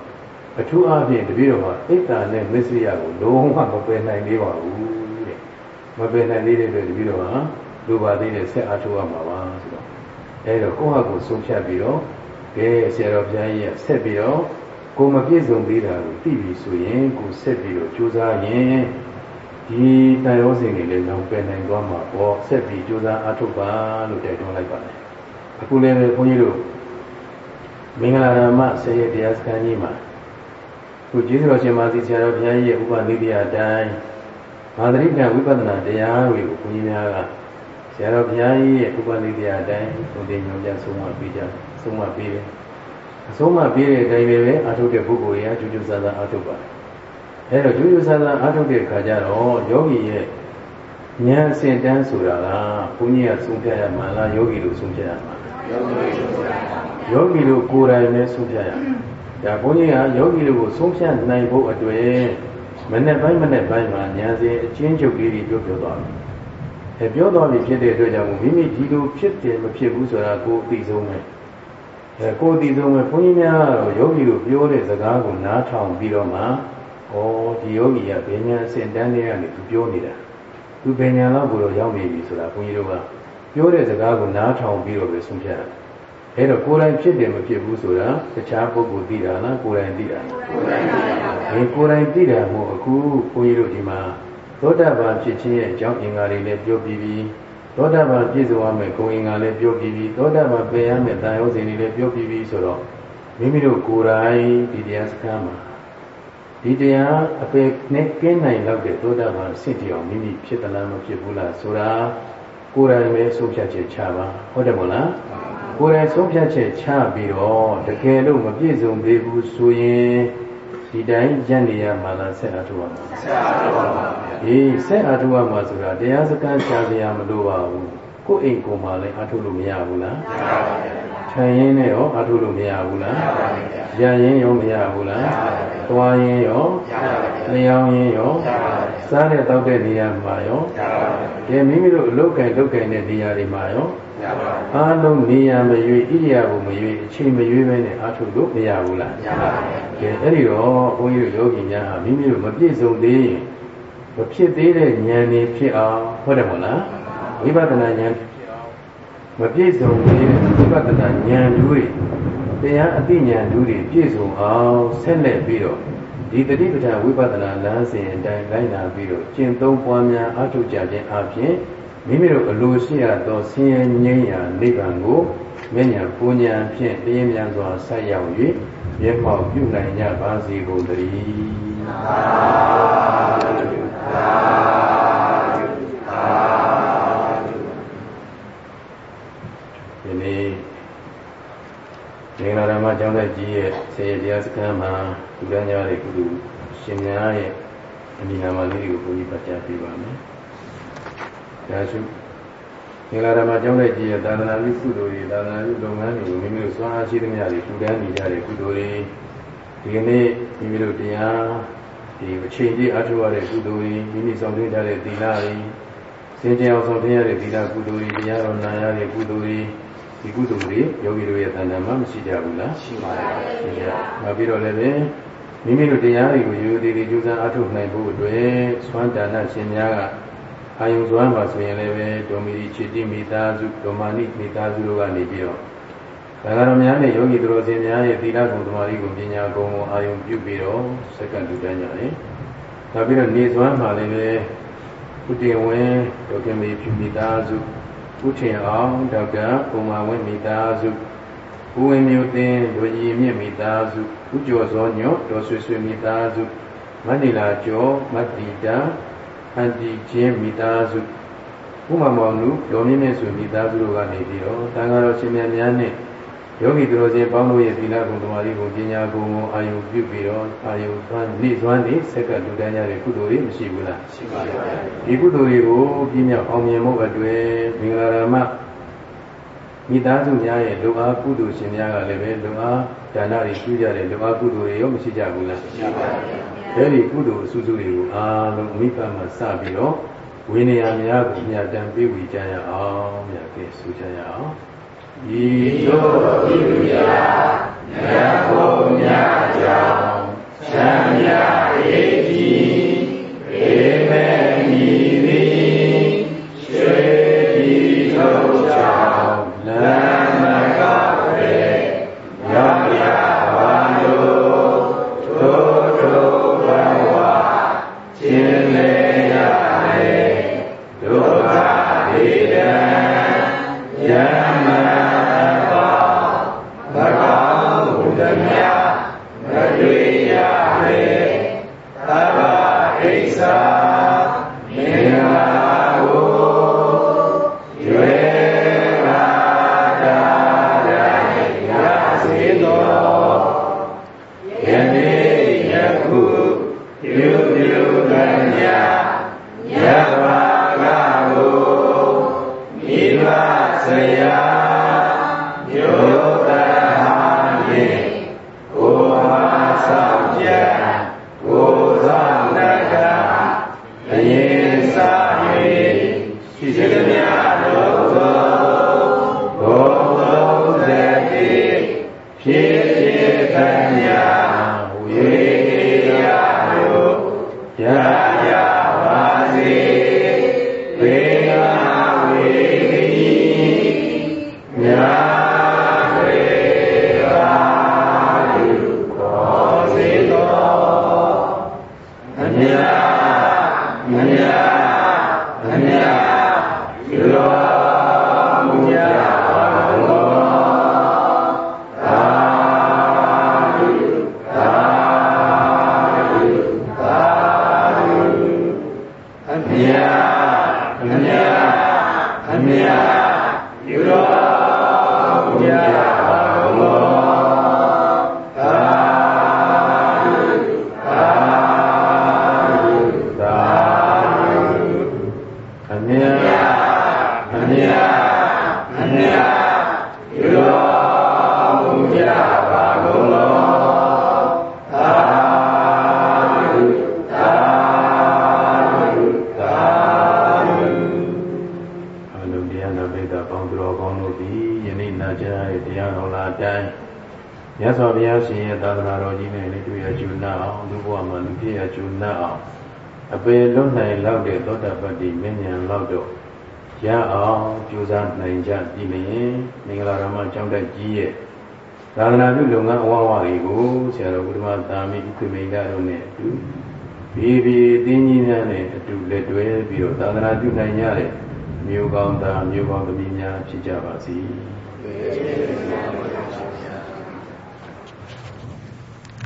Speaker 1: အထူးအားဖြင့်တပည့်တော်ဟာအိတ်တာနဲ့မစ္စရိယကိုလုံးဝမပယ်နိုင်သေးပါဘူးတဲ့ မပယ်နိုင်သေးတဲ့အတွက်တပည့်တော်ဟာလိုပါသေးတဲ့ဆက်အားထုတ်ရမှာပါဆိုတော့အဲဒါကိုယ့်ဟာကိုယ်ဆုံးဖြတ်ပြီးတော့ကဲဆရာတော်ဘုရားကြီးကဆက်ပြီးတော့ကိုမပြည့်စုံသေးတာကိုသိပြီဆိုရင်ကိုဆက်ပြီးတော့ကြိုးစားရင်ဒီတန်ရောစဉ်တွေလည်းတော့ပယ်နိုင်သွားမှာပေါ့ဆက်ပြီးကြိုးစားအားထုတ်ပါလို့တိုက်တွန်းလိုက်ပါတယ်အခုလည်းဘုန်းကြီးတို့မင်္ဂလာရမဆေရတရားစခန်းကြီးမှာခုကျေးဇူးတော်ရှင်မာသီဆရာတော်ဘုရားကြီးရဲ့ဥပနိဒေယအတိုင်း မာသရိကဝိပဿနာတရားတွေကိုဘုန်းကြီးများကဆရာတော်ဘုရားကြီးရဲ့ဥပနိဒေယအတိုင်းဘုရင်ညွှန်ပြဆုံးမပေးကြဆုံးမပေးတယ်အဆုံးမပေးတဲ့အတိုင်းပဲအာထုတ်တဲ့ပုဂ္ဂိုလ်ရာကျူးကျူးဆန်းဆန်းအာထုတ်ပါတယ်အဲတော့ကျူးကျူးဆန်းဆန်းအာထုတ်တဲ့အခါကျတော့ယောဂီရဲ့ဉာဏ်စင်တန်းဆိုတာကဘုန်းကြီးကဆုံးဖြတ်ရမှာလားယောဂီတို့ဆုံးဖြတ်ရမှာလားယောဂီတို့ကိုယ်တိုင်ပဲဆုံးဖြတ်ရမှာဒါဘုန်းကြီးကယောဂီတို့ကိုဆုံးဖြတ်နိုင်ဖို့အတွက် မနေ့ပိုင်းမနေ့ပိုင်းမှာဉာဏ်စဉ်အချင်းချုပ်လေးတွေပြောပြောသွားတယ်။အဲပြောသွားပြီဖြစ်တဲ့အတွက်ကြောင့်မိမိဒီလိုဖြစ်တယ်မဖြစ်ဘူးဆိုတာကိုအသိဆုံးပဲ။အဲကိုအသိဆုံးပဲဘုန်းကြီးများကတော့ယောဂီတို့ပြောတဲ့စကားကိုနားထောင်ပြီးတော့မှဩဒီယောဂီကဘယ်ညာအစဉ်တန်းတွေကနေသူပြောနေတာ။သူဘယ်ညာလောက်ကိုတော့ရောက်နေပြီဆိုတာဘုန်းကြီးတို့ကပြောတဲ့စကားကိုနားထောင်ပြီးတော့ပဲဆုံးဖြတ်ရတယ် အဲ့တော့ကိုယ်တိုင်ဖြစ်တယ်မဖြစ်ဘူးဆိုတာတခြားပုဂ္ဂိုလ်သိတာလားကိုယ်တိုင်သိတာလားကိုယ်တိုင်သိတာပါဒီကိုယ်တိုင်သိတာမို့အခုဘုန်းကြီးတို့ဒီမှာသောတာပန်ဖြစ်ခြင်းရဲ့အကြောင်းအင်္ဂါတွေလည်းပြောပြီးပြီသောတာပန်ပြည့်စုံရမယ်ဂုဏ်အင်္ဂါလည်းပြောပြီးပြီသောတာပန်ပယ်ရမယ်တန်ရုံးစဉ်တွေလည်းပြောပြီးပြီဆိုတော့မိမိတို့ကိုယ်တိုင်ဒီတရားစခန်းမှာဒီတရားအပေနဲ့ကင်းနိုင်တော့တဲ့သောတာပန်စစ်တရားမိမိဖြစ်သလားမဖြစ်ဘူးလားဆိုတာကိုယ်တိုင်ပဲဆုံးဖြတ်ချက်ချပါဟုတ်တယ်မို့လား ကိုယ်တိုင်ဆုံးဖြတ်ချက်ချပြီးတော့တကယ်လို့မပြည့်စုံသေးဘူးဆိုရင်ဒီတိုင်းကြံ့နေရမှာလားဆက်အထုရမှာဆက်အထုပါပါဒီဆက်အထုရမှာဆိုတာတရားစကားရှားစရာမလိုပါဘူးကိုယ်အိမ်ကိုယ်မှာလည်းအထုလို့မရဘူးလားမရပါဘူး ထိုင်ရင်းနဲ့ရောအထုလို့မရဘူးလားမရပါဘူးရရင်ရောမရဘူးလားမရပါဘူးသွားရင်ရောမရပါဘူးလျောင်းရင်ရောမရပါဘူးစားတဲ့တောက်တဲ့နေရာမှာရောမရပါဘူးဒီမိမိတို့အလုတ်ကင်လုတ်ကင်တဲ့နေရာတွေမှာရောအားလုံးနေရမရွေဣရိယာပုမရွေအချိန်မရွေပဲနဲ့အားထုတ်လို့မရဘူးလားမရပါဘူး။ကဲအဲ့ဒီတော့ဘုန်းကြီးတို့ယောဂီများဟာမိမိတို့မပြည့်စုံသေးရင်မဖြစ်သေးတဲ့ဉာဏ်တွေဖြစ်အောင်ဟုတ်တယ်မဟုတ်လားဝိပဿနာဉာဏ်ဖြစ်အောင် မပြည့်စုံသေးတဲ့ဝိပဿနာဉာဏ်တွေတရားအသိဉာဏ်တွေပြည့်စုံအောင်ဆက်လက်ပြီးတော့ဒီတတိပဋ္ဌာန်ဝိပဿနာလမ်းစဉ်အတိုင်းလိုက်နာပြီးတော့ကျင့်သုံးပွားများအားထုတ်ကြခြင်းအပြင်မိမိတို့အလိုရှိရသောဆင်းရဲငြိမ်းရာနိဗ္ဗာန်ကိုမျက်ညာပူညာဖြင့်ပြင်းမြန်စွာဆက်ရောက်၍မျက်မှောက်ပြုနိုင်ကြပါစေကုန်သတည်းသာဓုသာဓုသာဓု ဒီနေ့မင်္ဂလာဓမ္မကျောင်းသားကြီးရဲ့ဆေရတရားစခန်းမှာဒီကညာရဲ့ကုသိုလ်ရှင်များရဲ့အမိနာမလေးကိုဘုန်းကြီးပတ်ကြားပေးပါမယ်ဒါရှုမင်္ဂလာဓမ္မကျောင်းတဲ့ကြီးရဲ့သာသနာ့ကုသိုလ်တွေသာသနာ့လုပ်ငန်းတွေကိုမိမိတို့စွမ်းအားရှိသမျှတွေထူထမ်းနေကြတဲ့ကုသိုလ်တွေဒီကနေ့မိမိတို့တရားဒီအချိန်ကြီးအားထုတ်ရတဲ့ကုသိုလ်တွေမိမိဆောင်သွင်းကြတဲ့သီလတွေစင်ကြယ်အောင်ဆောင်သွင်းရတဲ့သီလကုသိုလ်တွေတရားတော်နာရတဲ့ကုသိုလ်တွေ ဒီကုသိုလ်တွေယောဂီတို့ရဲ့တဏ္ဍာမှာမရှိကြဘူးလားရှိပါတယ်ရှိကြ။နောက်ပြီးတော့လည်းပဲမိမိတို့တရားတွေကိုရိုးသေးသေးကြိုးစားအားထုတ်နိုင်ဖို့အတွက်သွမ်းဒါနရှင်များကအာယုံစွမ်းပါဆိုရင်လည်းပဲဒေါမီချီတိမိသားစုဒေါမာနိမိသားစုတို့ကနေပြီးတော့ဒါကတော့များနဲ့ယောဂီသူတော်စင်များရဲ့သီလဂုဏ်သမာဓိကိုပညာဂုဏ်ကိုအာယုံပြုပြီးတော့စက္ကန့်တူတန်းကြတယ်။နောက်ပြီးတော့နေစွမ်းပါလည်းပဲဥတည်ဝင်ဒေါကမေဖြူမိသားစု ဦးထင်အောင်ဒေါက်တာပုံမှန်ဝင်းမိသားစုဦးဝင်းမျိုးတင်လူကြီးမြင့်မိသားစုဦးကျော်စောညော့ဒေါ်ဆွေဆွေမိသားစုမန္တလာကျော်မတ္တိတာအန်တီချင်းမိသားစုဥမမောင်လူဒေါ်မြင့်မြင့်ဆွေမိသားစုတို့ကနေပြီးတော့တန်ဃာတော်ရှင်မြတ်များနဲ့ ယောဂီသူတော်စင်ပေါင်းတို့ရဲ့သီလဂုဏ်တော်ရီကိုပညာဂုဏ်ကိုအာယုပြုပြီးတော့အာယုသွမ်းနေသွမ်းနေဆက်ကလူတန်းကြတဲ့ကုသိုလ်တွေမရှိဘူးလားရှိပါပါဒီကုသိုလ်တွေကိုပြည့်မြောက်အောင်မြင်မှုအတွက်မင်္ဂလာရမမိသားစုများရဲ့လူအားကုသိုလ်ရှင်များကလည်းပဲလူအားဒါနတွေပြုကြတဲ့လူအားကုသိုလ်တွေရောမရှိကြဘူးလားရှိပါပါအဲဒီကုသိုလ်အစုစုတွေကိုအားလုံးအမိကမှစပြီးတော့ဝိနည်းများကိုမြတ်တမ်းပြေဝီကြရအောင်မြတ်ကဲဆိုကြရအောင် ဤသို့ပြုရာနတ်ဘုံများကြောင့်ချမ်းသာဧကြီးဧမေဤ မျိုးကောင်းသားမျိုးကောင်းသမီးများဖြစ်ကြပါစေ။